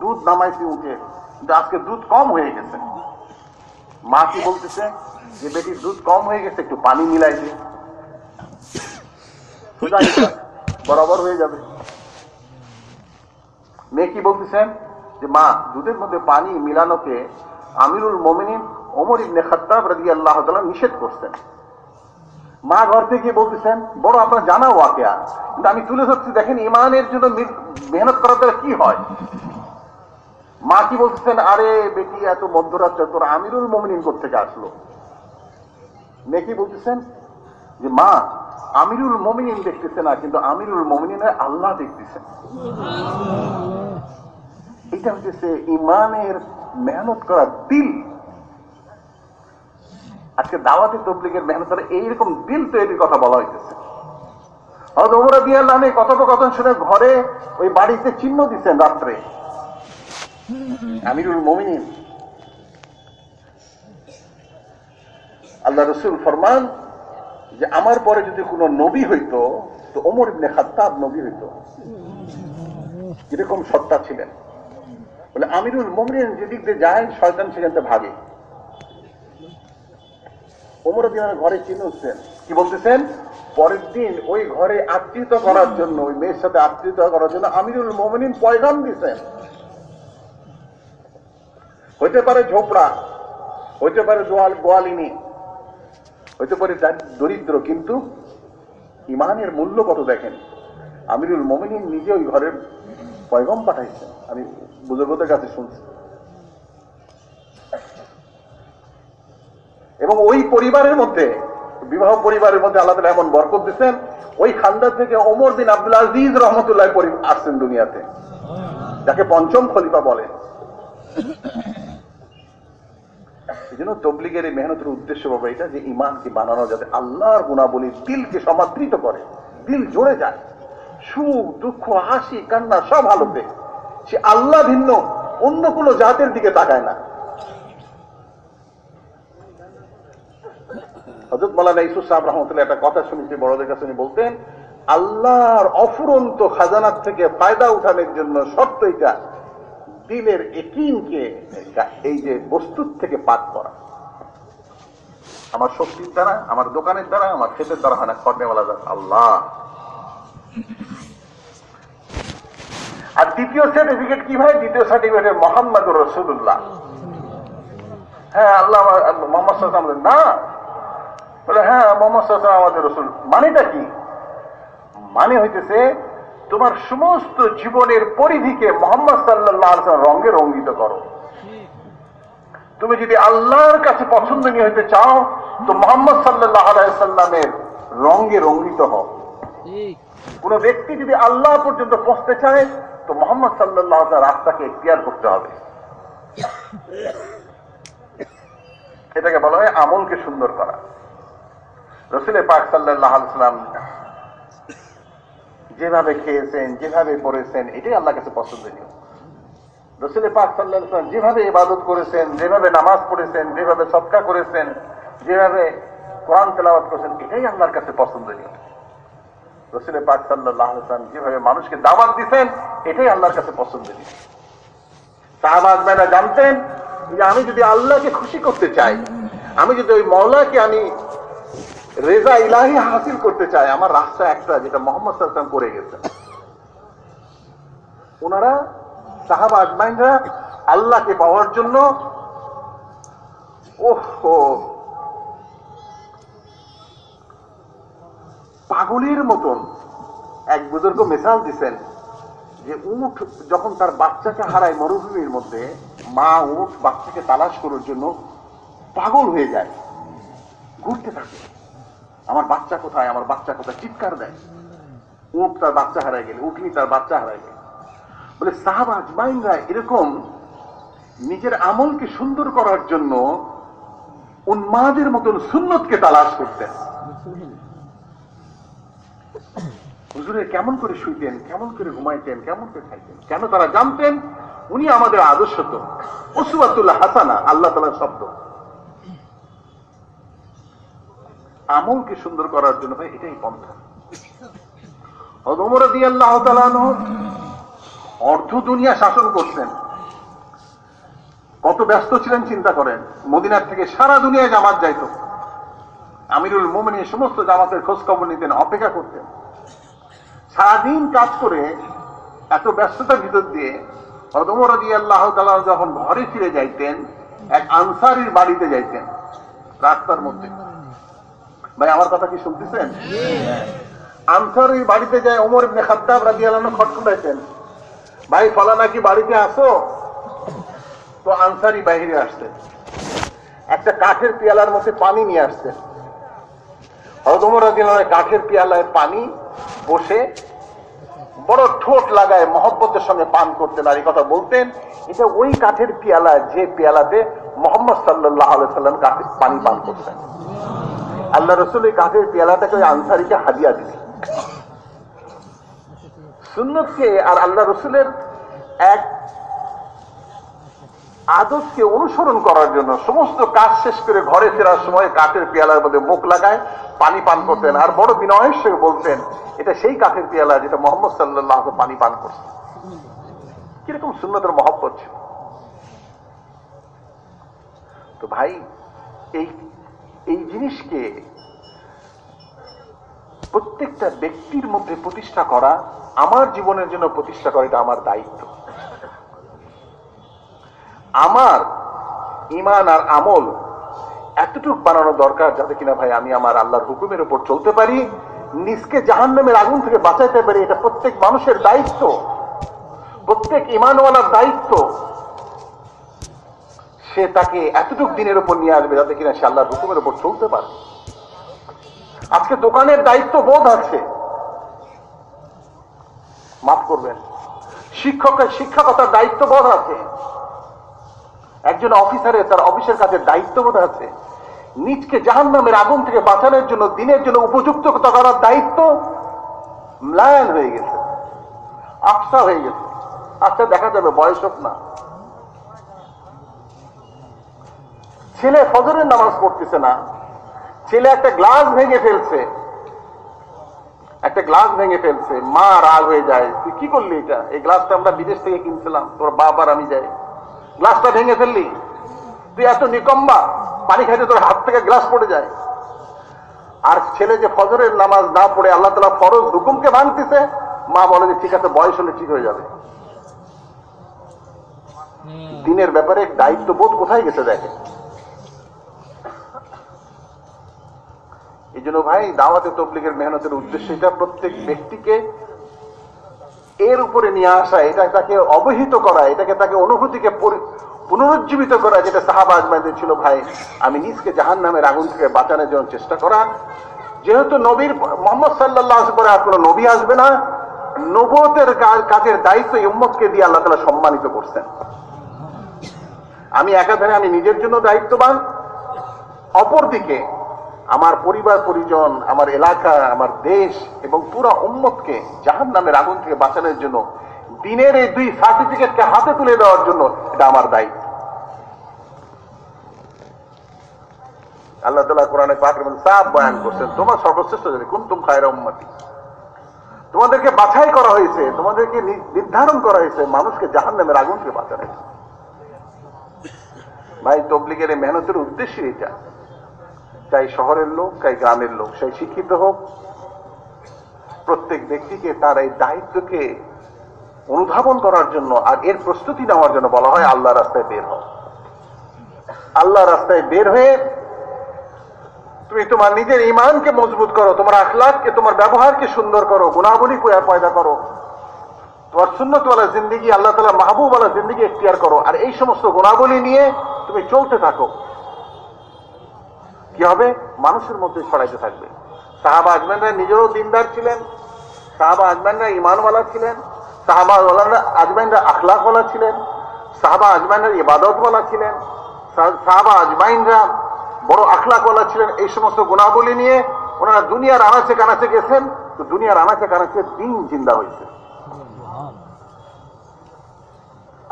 [SPEAKER 1] দুধ নামাইছি উঠে আজকে দুধ কম হয়ে গেছে। মা কি বলতেছে? যে বেটির দুধ কম হয়ে গেছে, একটু পানি মিলাই দে বরাবর হয়ে যাবে। মেয়ে কি বলতেছেন যে মা, দুধের মধ্যে পানি মিলানোকে আমিরুল মোমিনিন ওমর ইবনে খাত্তাব রাজি আল্লাহ নিষেধ করছেন। মা ঘর থেকে বলতেছেন, বড় আপনার জানা ওয়াকেয়া। কিন্তু আমি তুলে ধরছি, দেখেন ইমানের জন্য মেহনত করার দ্বারা কি হয়? মা কি বলতেছেন? আরে বেটি, এত মধ্যরাত্রে তোর আমিরুল মোমিনিন থেকে আসলো? মেয়ে কি বলতেছেন? যে মা, আমিরুল মোমিনিন দেখতেছে না, কিন্তু আমিরুল মোমিনিনের আল্লাহ দেখতেছেন এটা হচ্ছে ইমানের মেহনত করা দিল। আজকে দাওয়াতি তবলিগের মেহনত করে এইরকম দিল তৈরির কথা বলা হইতেছে। হয়তো ওমরা দিয়ে নামে কথোপকথন শুনে ঘরে ওই বাড়িতে চিহ্ন দিচ্ছেন রাত্রে। আমিরুল মমিনিন। আল্লাহ রসুল ফরমান যে আমার পরে যদি কোনো নবী হইতো, তো ওমর ইবনে খাত্তাব নবী হইতো। এরকম সত্তা ছিলেন? বলে আমিরুল মোমিন যেদিক দিয়ে যায়, শয়তান সেখান থেকে ভাগে। ওমর ঘরে চিহ্ন হচ্ছেন কি বলতেছেন? পরের দিন ওই ঘরে আত্মীয়তা করার জন্য, ওই মেয়ের সাথে আত্মীয়তা করার জন্য আমিরুল মোমিন পয়গাম দিছেন হইতে পারে ঝোপড়া, হইতে পারে দোয়াল গোয়ালিনী, হইতে পারে দরিদ্র, কিন্তু ইমানের মূল্য কত দেখেন? আমিরুল মোমিনিন নিজে ওই ঘরের পয়গম পাঠাইছেন। আমি বুজুর্গদের কাছে শুনছি। এবং ওই পরিবারের মধ্যে, বিবাহ পরিবারের মধ্যে আল্লাহ তাআলা এমন বরকত দিচ্ছেন, ওই খান্দার থেকে ওমর বিন আব্দুল আজিজ রহমতুল্লাহ আসছেন দুনিয়াতে, যাকে পঞ্চম খলিফা বলে। এই জন্য তবলিগের এই মেহনতের উদ্দেশ্য বাবা এটা যে ইমানকে বানানো যাতে আল্লাহর গুণাবলী দিলকে সমাদৃত করে, দিল জোরে যায়। সুখ, দুঃখ, হাসি, কান্না, সব আলোতে সে আল্লাহ ভিন্ন, অন্য কোনো জাতের দিকে তাকায় না। হজরত মালানা ইসুফ সাহেব রহমতুল্লাহ একটা কথা শুনেছি বড়দের কাছে উনি বলতেন, আল্লাহর অফুরন্ত খাজানার থেকে ফায়দা উঠানোর জন্য শর্ত এটা দিলের একিনকে এই যে বস্তুর থেকে পাক করা। আমার শক্তির দ্বারা, আমার দোকানের দ্বারা, আমার ক্ষেতের দ্বারা হয় না কর্মেওয়ালা আল্লাহ। আর দ্বিতীয় সার্টিফিকেট কি ভাই? দ্বিতীয় সার্টিফিকেট মোহাম্মদ রসুল্লাহ হ্যাঁ আল্লাহ মোহাম্মদ আলাইহি না। হ্যাঁ মোহাম্মদ আমাদের রসুল মানেটা কি? মানে হইতেছে তোমার সমস্ত জীবনের পরিধিকে মোহাম্মদ সাল্লাহ রঙে রঙ্গিত করো। তুমি যদি আল্লাহর কাছে পছন্দনীয় হইতে চাও, তো মোহাম্মদ সাল্লাহ আলাইসাল্লামের রঙে রঙ্গিত হও। কোন ব্যক্তি যদি আল্লাহ পর্যন্ত পৌঁছতে চায়, তো মোহাম্মদ সাল্লাহ রাস্তাকে এখতিয়ার করতে হবে। এটাকে বলা হয় আমলকে সুন্দর করা। রসুলের পাক সাল্লাহ সাল্লাম যেভাবে খেয়েছেন, যেভাবে পড়েছেন, এটাই আল্লাহ কাছে পছন্দনীয়। রসুলের পাক সাল্লাহ সাল্লাম যেভাবে ইবাদত করেছেন, যেভাবে নামাজ পড়েছেন, যেভাবে সৎকা করেছেন, যেভাবে কোরআন তেলাওয়াত করেছেন, এটাই আল্লাহর কাছে পছন্দনীয়। রসুলের পাক সাল্লাহ সাল্লাম যেভাবে মানুষকে দাওয়াত দিচ্ছেন এটাই আল্লাহর কাছে পছন্দনীয়। সাহাবাজ ভাইরা জানতেন যে আমি যদি আল্লাহকে খুশি করতে চাই, আমি যদি ওই মৌলাকে আমি রেজা ইলাহি হাসিল করতে চায়, আমার রাস্তা একটা, যেটা মোহাম্মদ সাল্লাম করে গেছেন ওনারা সাহাবা আজমাইনরা আল্লাহকে পাওয়ার জন্য, ওহো পাগলের মতন এক বুজুর্গ মেসাল দিছেন যে উঠ যখন তার বাচ্চাকে হারায় মরুভূমির মধ্যে, মা উঠ বাচ্চাকে তালাশ করার জন্য পাগল হয়ে যায়, ঘুরতে থাকে। আমার বাচ্চা কোথায়? আমার বাচ্চা কোথায়? চিৎকার দেয়। উঠ তার বাচ্চা হারায় গেলে উঠনি তার বাচ্চা হারায় গেল? বলে, সাহাব আজমাইনরা এরকম নিজের আমলকে সুন্দর করার জন্য উন্মাদের মতন সুন্নতকে তালাশ করতেন। হুজুরে, কেমন করে শুইতেন? কেমন করে ঘুমাইতেন? কেমন করে খাইতেন? কেন তারা জানতেন? উনি আমাদের আদর্শ তো। ওসুয়াতুল্লাহ হাসানা, আল্লাহ তালার শব্দ। আমলকে সুন্দর করার জন্য ভাই, এটাই পন্থা। অর্ধ দুনিয়া শাসন করতেন কত ব্যস্ত ছিলেন চিন্তা করেন। মদিনার থেকে সারা দুনিয়ায় জামাত যাইত। আমিরুল মোমিনী সমস্ত জামাতের খোঁজ খবর নিতেন, অপেক্ষা করতেন। সারাদিন কাজ করে এত ব্যস্ততার ভিতর দিয়ে অদমর দিয়ে আল্লাহ যখন ঘরে ফিরে যাইতেন, এক আনসারির বাড়িতে যাইতেন, রাস্তার মধ্যে। ভাই, আমার কথা কি শুনতেছেন? আনসার ওই বাড়িতে যায় ওমর ইবনে খাত্তাব রাজি আল্লাহ খটখটাইতেন ভাই ফলানা কি বাড়িতে আসো? তো আনসারি বাহিরে আসতেন একটা কাঠের পেয়ালার মধ্যে পানি নিয়ে আসতেন হরদমর রাজি আল্লাহ কাঠের পেয়ালায় পানি বসে বড় ঠোঁট লাগায় মহব্বতের সঙ্গে পান করতেন আর এই কথা বলতেন। এটা ওই কাঠের পেয়ালা, যে পেয়ালাতে মোহাম্মদ সাল্লাহ সাল্লাম কাঠের পানি পান করতেন। আল্লাহ রসুল এই কাঠের পেয়ালাটাকে ওই আনসারিকে হাদিয়া দিলেন সুন্নতকে আর আল্লাহ রসুলের এক আদতকে অনুসরণ করার জন্য সমস্ত কাজ শেষ করে ঘরে ফেরার সময় কাঠের পেয়ালার মধ্যে মুখ লাগায় পানি পান করতেন। আর বড় বিনয়ের সঙ্গে বলতেন, এটা সেই কাঠের পেয়ালা যেটা মোহাম্মদ সাল্লাহ পানি পান করছে কীরকম সুন্নতের মহব্বত ছিল। তো ভাই, এই এই জিনিসকে প্রত্যেকটা ব্যক্তির মধ্যে প্রতিষ্ঠা করা, আমার জীবনের জন্য প্রতিষ্ঠা করা, এটা আমার দায়িত্ব। আমার ইমান আর আমল এতটুকু বানানো দরকার যাতে কিনা ভাই আমি আমার আল্লাহর হুকুমের উপর চলতে পারি, নিজকে জাহান নামের আগুন থেকে বাঁচাইতে পারি, এটা প্রত্যেক মানুষের দায়িত্ব। প্রত্যেক ইমানওয়ালার দায়িত্ব। সে তাকে এতটুক দিনের উপর নিয়ে আসবে যাতে কিনা সে আল্লাহর হুকুমের উপর চলতে পারে। আজকে দোকানের দায়িত্ব বোধ আছে। মাফ করবেন। শিক্ষকের শিক্ষকতার দায়িত্ব বোধ আছে। একজন অফিসারের তার অফিসের কাছে দায়িত্ববোধ আছে। নিজকে জাহান নামের আগুন থেকে বাঁচানোর জন্য, দিনের জন্য উপযুক্ত করার দায়িত্ব ম্লায়ন হয়ে গেছে। আফসা হয়ে গেছে। আচ্ছা দেখা যাবে, বয়স হোক না। ছেলে ফজরের নামাজ পড়তেছে না ছেলে একটা গ্লাস ভেঙে ফেলছে একটা গ্লাস ভেঙে ফেলছে মা রাগ হয়ে যায় তুই কি করলি এটা? এই গ্লাসটা আমরা বিদেশ থেকে কিনছিলাম তোর বাবার আমি যাই। গ্লাসটা ভেঙে ফেললি তুই এত নিকম্বা পানি খাইতে তোর হাত থেকে গ্লাস পড়ে যায়। আর ছেলে যে ফজরের নামাজ না পড়ে আল্লাহ তালা ফরজ হুকুমকে ভাঙতেছে মা বলে যে ঠিক আছে বয়স হলে ঠিক হয়ে যাবে। দিনের ব্যাপারে দায়িত্ব বোধ কোথায় গেছে দেখে এই জন্য ভাই, দাওয়াতে তবলিগের মেহনতের উদ্দেশ্য এটা প্রত্যেক ব্যক্তিকে এর উপরে নিয়ে আসা, এটা তাকে অবহিত করা, এটাকে তাকে অনুভূতিকে পুনরুজ্জীবিত করা, যেটা সাহাবা আজমাইদের ছিল, ভাই, আমি নিজকে জাহান নামের আগুন থেকে বাঁচানোর জন্য চেষ্টা করা। যেহেতু নবীর মোহাম্মদ সাল্লাহ পরে আর কোনো নবী আসবে না নবতের কাজের দায়িত্ব এই উম্মতকে দিয়ে আল্লাহ তালা সম্মানিত করছেন। আমি একাধারে আমি নিজের জন্য দায়িত্ববান, অপরদিকে আমার পরিবার, পরিজন, আমার এলাকা, আমার দেশ এবং পুরো উম্মতকে জাহান নামের আগুন থেকে বাঁচানোর জন্য, দিনের এই দুই সার্টিফিকেটকে হাতে তুলে দেওয়ার জন্য এটা আমার দায়িত্ব। আল্লাহ তালা কোরআনে বয়ান করছেন, তোমার সর্বশ্রেষ্ঠ খায়রা উম্মতি। তোমাদেরকে বাছাই করা হয়েছে, তোমাদেরকে নির্ধারণ করা হয়েছে, মানুষকে জাহান নামের আগুন থেকে বাঁচানো হয়েছে ভাই, তবলিগের মেহনতের উদ্দেশ্য এটা। চাই শহরের লোক, চাই গ্রামের লোক সেই শিক্ষিত হোক। প্রত্যেক ব্যক্তিকে তার এই দায়িত্বকে অনুধাবন করার জন্য আর এর প্রস্তুতি নেওয়ার জন্য বলা হয় আল্লাহ রাস্তায় বের হও। আল্লাহ রাস্তায় বের হয়ে তুমি তোমার নিজের ইমানকে মজবুত করো, তোমার আখলাককে, তোমার ব্যবহারকে সুন্দর করো, গুণাবলী পয়া- পয়দা করো। তোমার সুন্নতওয়ালা জিন্দিগি, আল্লাহ তালা মাহবুবওয়ালা জিন্দিগি এখতিয়ার করো। আর এই সমস্ত গুণাবলী নিয়ে তুমি চলতে থাকো। কি হবে মানুষের মধ্যে ছড়াইতে থাকবে? সাহাবা আজমানরা নিজেরও দিনদার ছিলেন, সাহাবা আজমানরা ইমানওয়ালা ছিলেন, সাহাবা আজমাইনরা আখলাকওয়ালা ছিলেন, সাহাবা আজমাইনরা ইবাদতওয়ালা ছিলেন সাহাবা আজমাইনরা বড় আখলাকওয়ালা ছিলেন। এই সমস্ত গুণাবলী নিয়ে ওনারা দুনিয়ার আনাচে কানাচে গেছেন, তো দুনিয়ার আনাচে কানাচে দিন জিন্দা হয়েছে।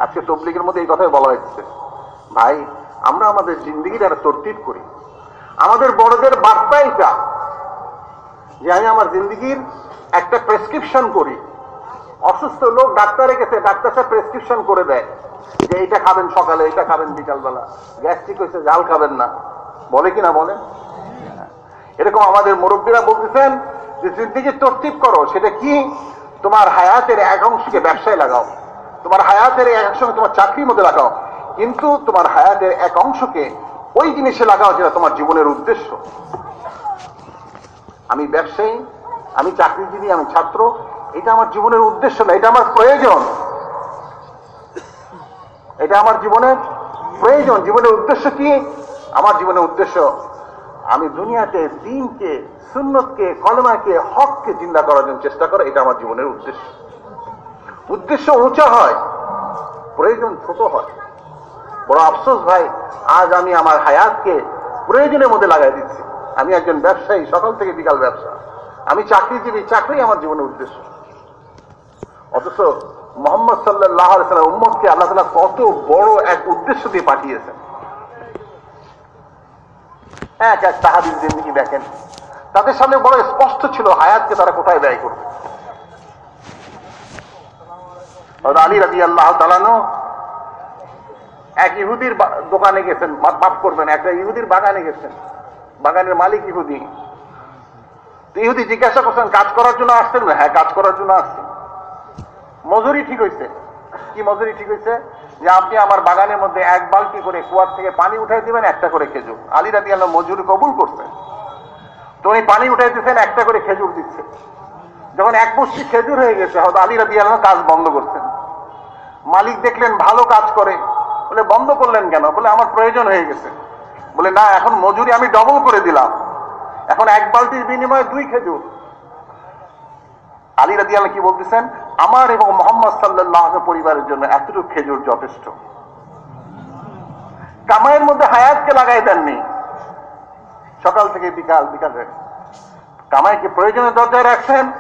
[SPEAKER 1] আজকে তবলিগের মধ্যে এই কথাই বলা হচ্ছে ভাই, আমরা আমাদের জিন্দগিটা তরতিব করি। আমাদের বড়দের বার্তা এটা যে আমি আমার জিন্দগির একটা প্রেসক্রিপশন করি। অসুস্থ লোক ডাক্তারে গেছে, ডাক্তার সাহেব প্রেসক্রিপশন করে দেয় যে এটা খাবেন সকালে, এটা খাবেন বিকালবেলা। গ্যাস্ট্রিক হয়েছে, ঝাল খাবেন না। বলে কি না বলে? এরকম আমাদের মুরব্বীরা বলতেছেন যে জিন্দিগি তরতিব করো, সেটা কি? তোমার হায়াতের এক অংশকে ব্যবসায় লাগাও। তোমার হায়াতের এক অংশকে তোমার চাকরির মধ্যে লাগাও। কিন্তু তোমার হায়াতের এক অংশকে ওই জিনিসে লাগাও যেটা তোমার জীবনের উদ্দেশ্য। আমি ব্যবসায়ী, আমি চাকরিজীবী, আমি ছাত্র, এটা আমার জীবনের উদ্দেশ্য না, এটা আমার প্রয়োজন। এটা আমার জীবনের প্রয়োজন। জীবনের উদ্দেশ্য কি? আমার জীবনের উদ্দেশ্য, আমি দুনিয়াতে দিনকে, সুন্নতকে, কলমাকে, হককে চিন্তা করার জন্য চেষ্টা করা, এটা আমার জীবনের উদ্দেশ্য। উদ্দেশ্য উঁচা হয়, প্রয়োজন ছোট হয়। বড় আফসোস ভাই, আজ আমি আমার হায়াতকে প্রয়োজনের মধ্যে লাগাই দিচ্ছি। আমি একজন ব্যবসায়ী, সকাল থেকে বিকাল ব্যবসা। আমি চাকরিজীবী চাকরি আমার জীবনের উদ্দেশ্য। অথচ মোহাম্মদ সাল্লাহ উম্মদকে আল্লাহ তালা কত বড় এক উদ্দেশ্য দিয়ে পাঠিয়েছেন। এক এক তাহাবির জিন্দিগি দেখেন, তাদের সামনে বড় স্পষ্ট ছিল হায়াতকে তারা কোথায় ব্যয় করবে। আলী রাজি আল্লাহ তালানো এক ইহুদির দোকানে গেছেন মাফ করবেন, একটা ইহুদির বাগানে গেছেন। বাগানের মালিক ইহুদি। ইহুদি জিজ্ঞাসা করছেন, কাজ করার জন্য আসছেন না? হ্যাঁ কাজ করার জন্য আসছেন মজুরি ঠিক হয়েছে। কি মজুরি ঠিক হয়েছে? যে আপনি আমার বাগানের মধ্যে এক বালতি করে কুয়ার থেকে পানি উঠাই দিবেন, একটা করে খেজুর। আলী রাদি আল্লাহ মজুরি কবুল করছেন তো উনি পানি উঠাইতেছেন একটা করে খেজুর দিচ্ছে। যখন এক বস্তি খেজুর হয়ে গেছে, হয়তো আলী রাদি আল্লাহ কাজ বন্ধ করছেন। মালিক দেখলেন, ভালো কাজ করে। বলে, বন্ধ করলেন কেন? বলে, আমার প্রয়োজন হয়ে গেছে। বলে, না, এখন মজুরি আমি ডবল করে দিলাম। এখন এক বালতির বিনিময়ে দুই খেজুর। আলী রাজি আল্লাহ কি বলতেছেন? আমার এবং মোহাম্মদ সাল্লাহ পরিবারের জন্য এতটুকু খেজুর যথেষ্ট। কামাইয়ের মধ্যে হায়াতকে লাগাই দেননি। সকাল থেকে বিকাল, বিকালে। কামাইকে প্রয়োজনের দরজায় রাখছেন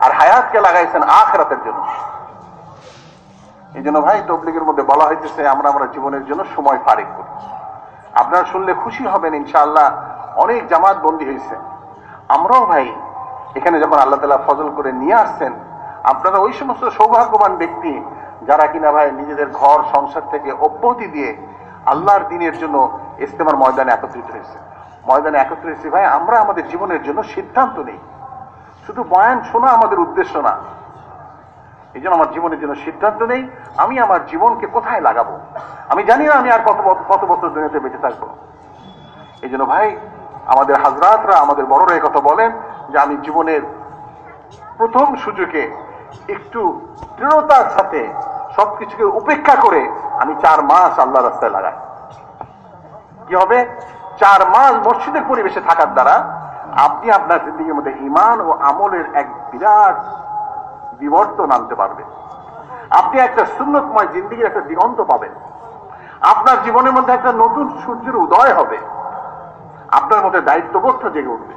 [SPEAKER 1] আর হায়াতকে লাগাইছেন আখরাতের জন্য। এই জন্য ভাই, তবলিগের মধ্যে বলা হইতেছে, আমরা আমরা জীবনের জন্য সময় ফারিক করি আপনারা শুনলে খুশি হবেন, ইনশাআল্লাহ। অনেক জামাত বন্দী হয়েছে আমরাও ভাই, এখানে যখন আল্লাহ তালা ফজল করে নিয়ে আসছেন, আপনারা ওই সমস্ত সৌভাগ্যবান ব্যক্তি যারা কিনা ভাই নিজেদের ঘর, সংসার থেকে অব্যাহতি দিয়ে আল্লাহর দিনের জন্য ইস্তেমার ময়দানে একত্রিত হয়েছে। ময়দানে একত্রিত হয়েছে ভাই, আমরা আমাদের জীবনের জন্য সিদ্ধান্ত নেই। শুধু বয়ান শোনা আমাদের উদ্দেশ্য না এই জন্য আমার জীবনের জন্য সিদ্ধান্ত নেই। আমি আমার জীবনকে কোথায় লাগাবো? আমি জানি না আমি আর কত কত বছর দুনিয়াতে বেঁচে থাকব। এই জন্য ভাই, আমাদের হাজরাতরা, আমাদের বড়রা কথা বলেন যে আমি জীবনের প্রথম সুযোগে একটু দৃঢ়তার সাথে সবকিছুকে উপেক্ষা করে আমি চার মাস আল্লাহ রাস্তায় লাগাই। কি হবে? চার মাস মসজিদের পরিবেশে থাকার দ্বারা আপনি আপনার জিন্দগির মধ্যে ইমান ও আমলের এক বিরাট বিবর্তন আনতে পারবে। আপনি একটা শূন্যতময় জিন্দগির একটা দিগন্ত পাবেন। আপনার জীবনের মধ্যে একটা নতুন সূর্যের উদয় হবে। আপনার মধ্যে দায়িত্ববোধটা জেগে উঠবে।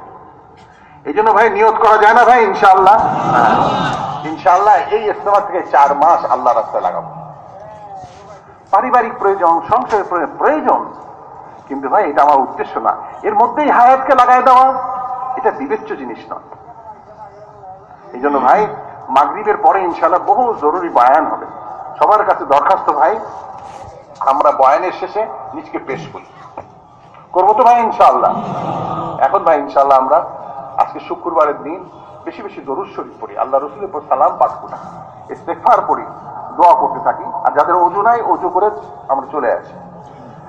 [SPEAKER 1] এই জন্য ভাই, নিয়ত করা যায় না ভাই, ইনশাআল্লাহ। হ্যাঁ। ইনশাআল্লাহ এই ইস্তেমা থেকে চার মাস আল্লাহ রাস্তায় লাগাবো। পারিবারিক প্রয়োজন, সংসারের প্রয়োজন কিন্তু ভাই, এটা আমার উদ্দেশ্য না। এর মধ্যেই হায়াতকে লাগাই দেওয়া, এটা বিবেচ্য জিনিস নয়। এই জন্য ভাই মাগরীবের পরে ইনশাল্লাহ বহু জরুরি বয়ান হবে। সবার কাছে দরখাস্ত, ভাই, আমরা বয়ানের শেষে নিজকে পেশ করি। করব তো, ভাই ইনশাল্লাহ এখন, ভাই, ইনশাআল্লাহ আমরা আজকে শুক্রবারের দিন বেশি বেশি দরুদ শরীফ পড়ি আল্লাহ রসুলের সালাম পাঠ করি ইস্তেকফার পড়ি দোয়া করতে থাকি, আর যাদের অজু নাই, অজু করে আমরা চলে আসি।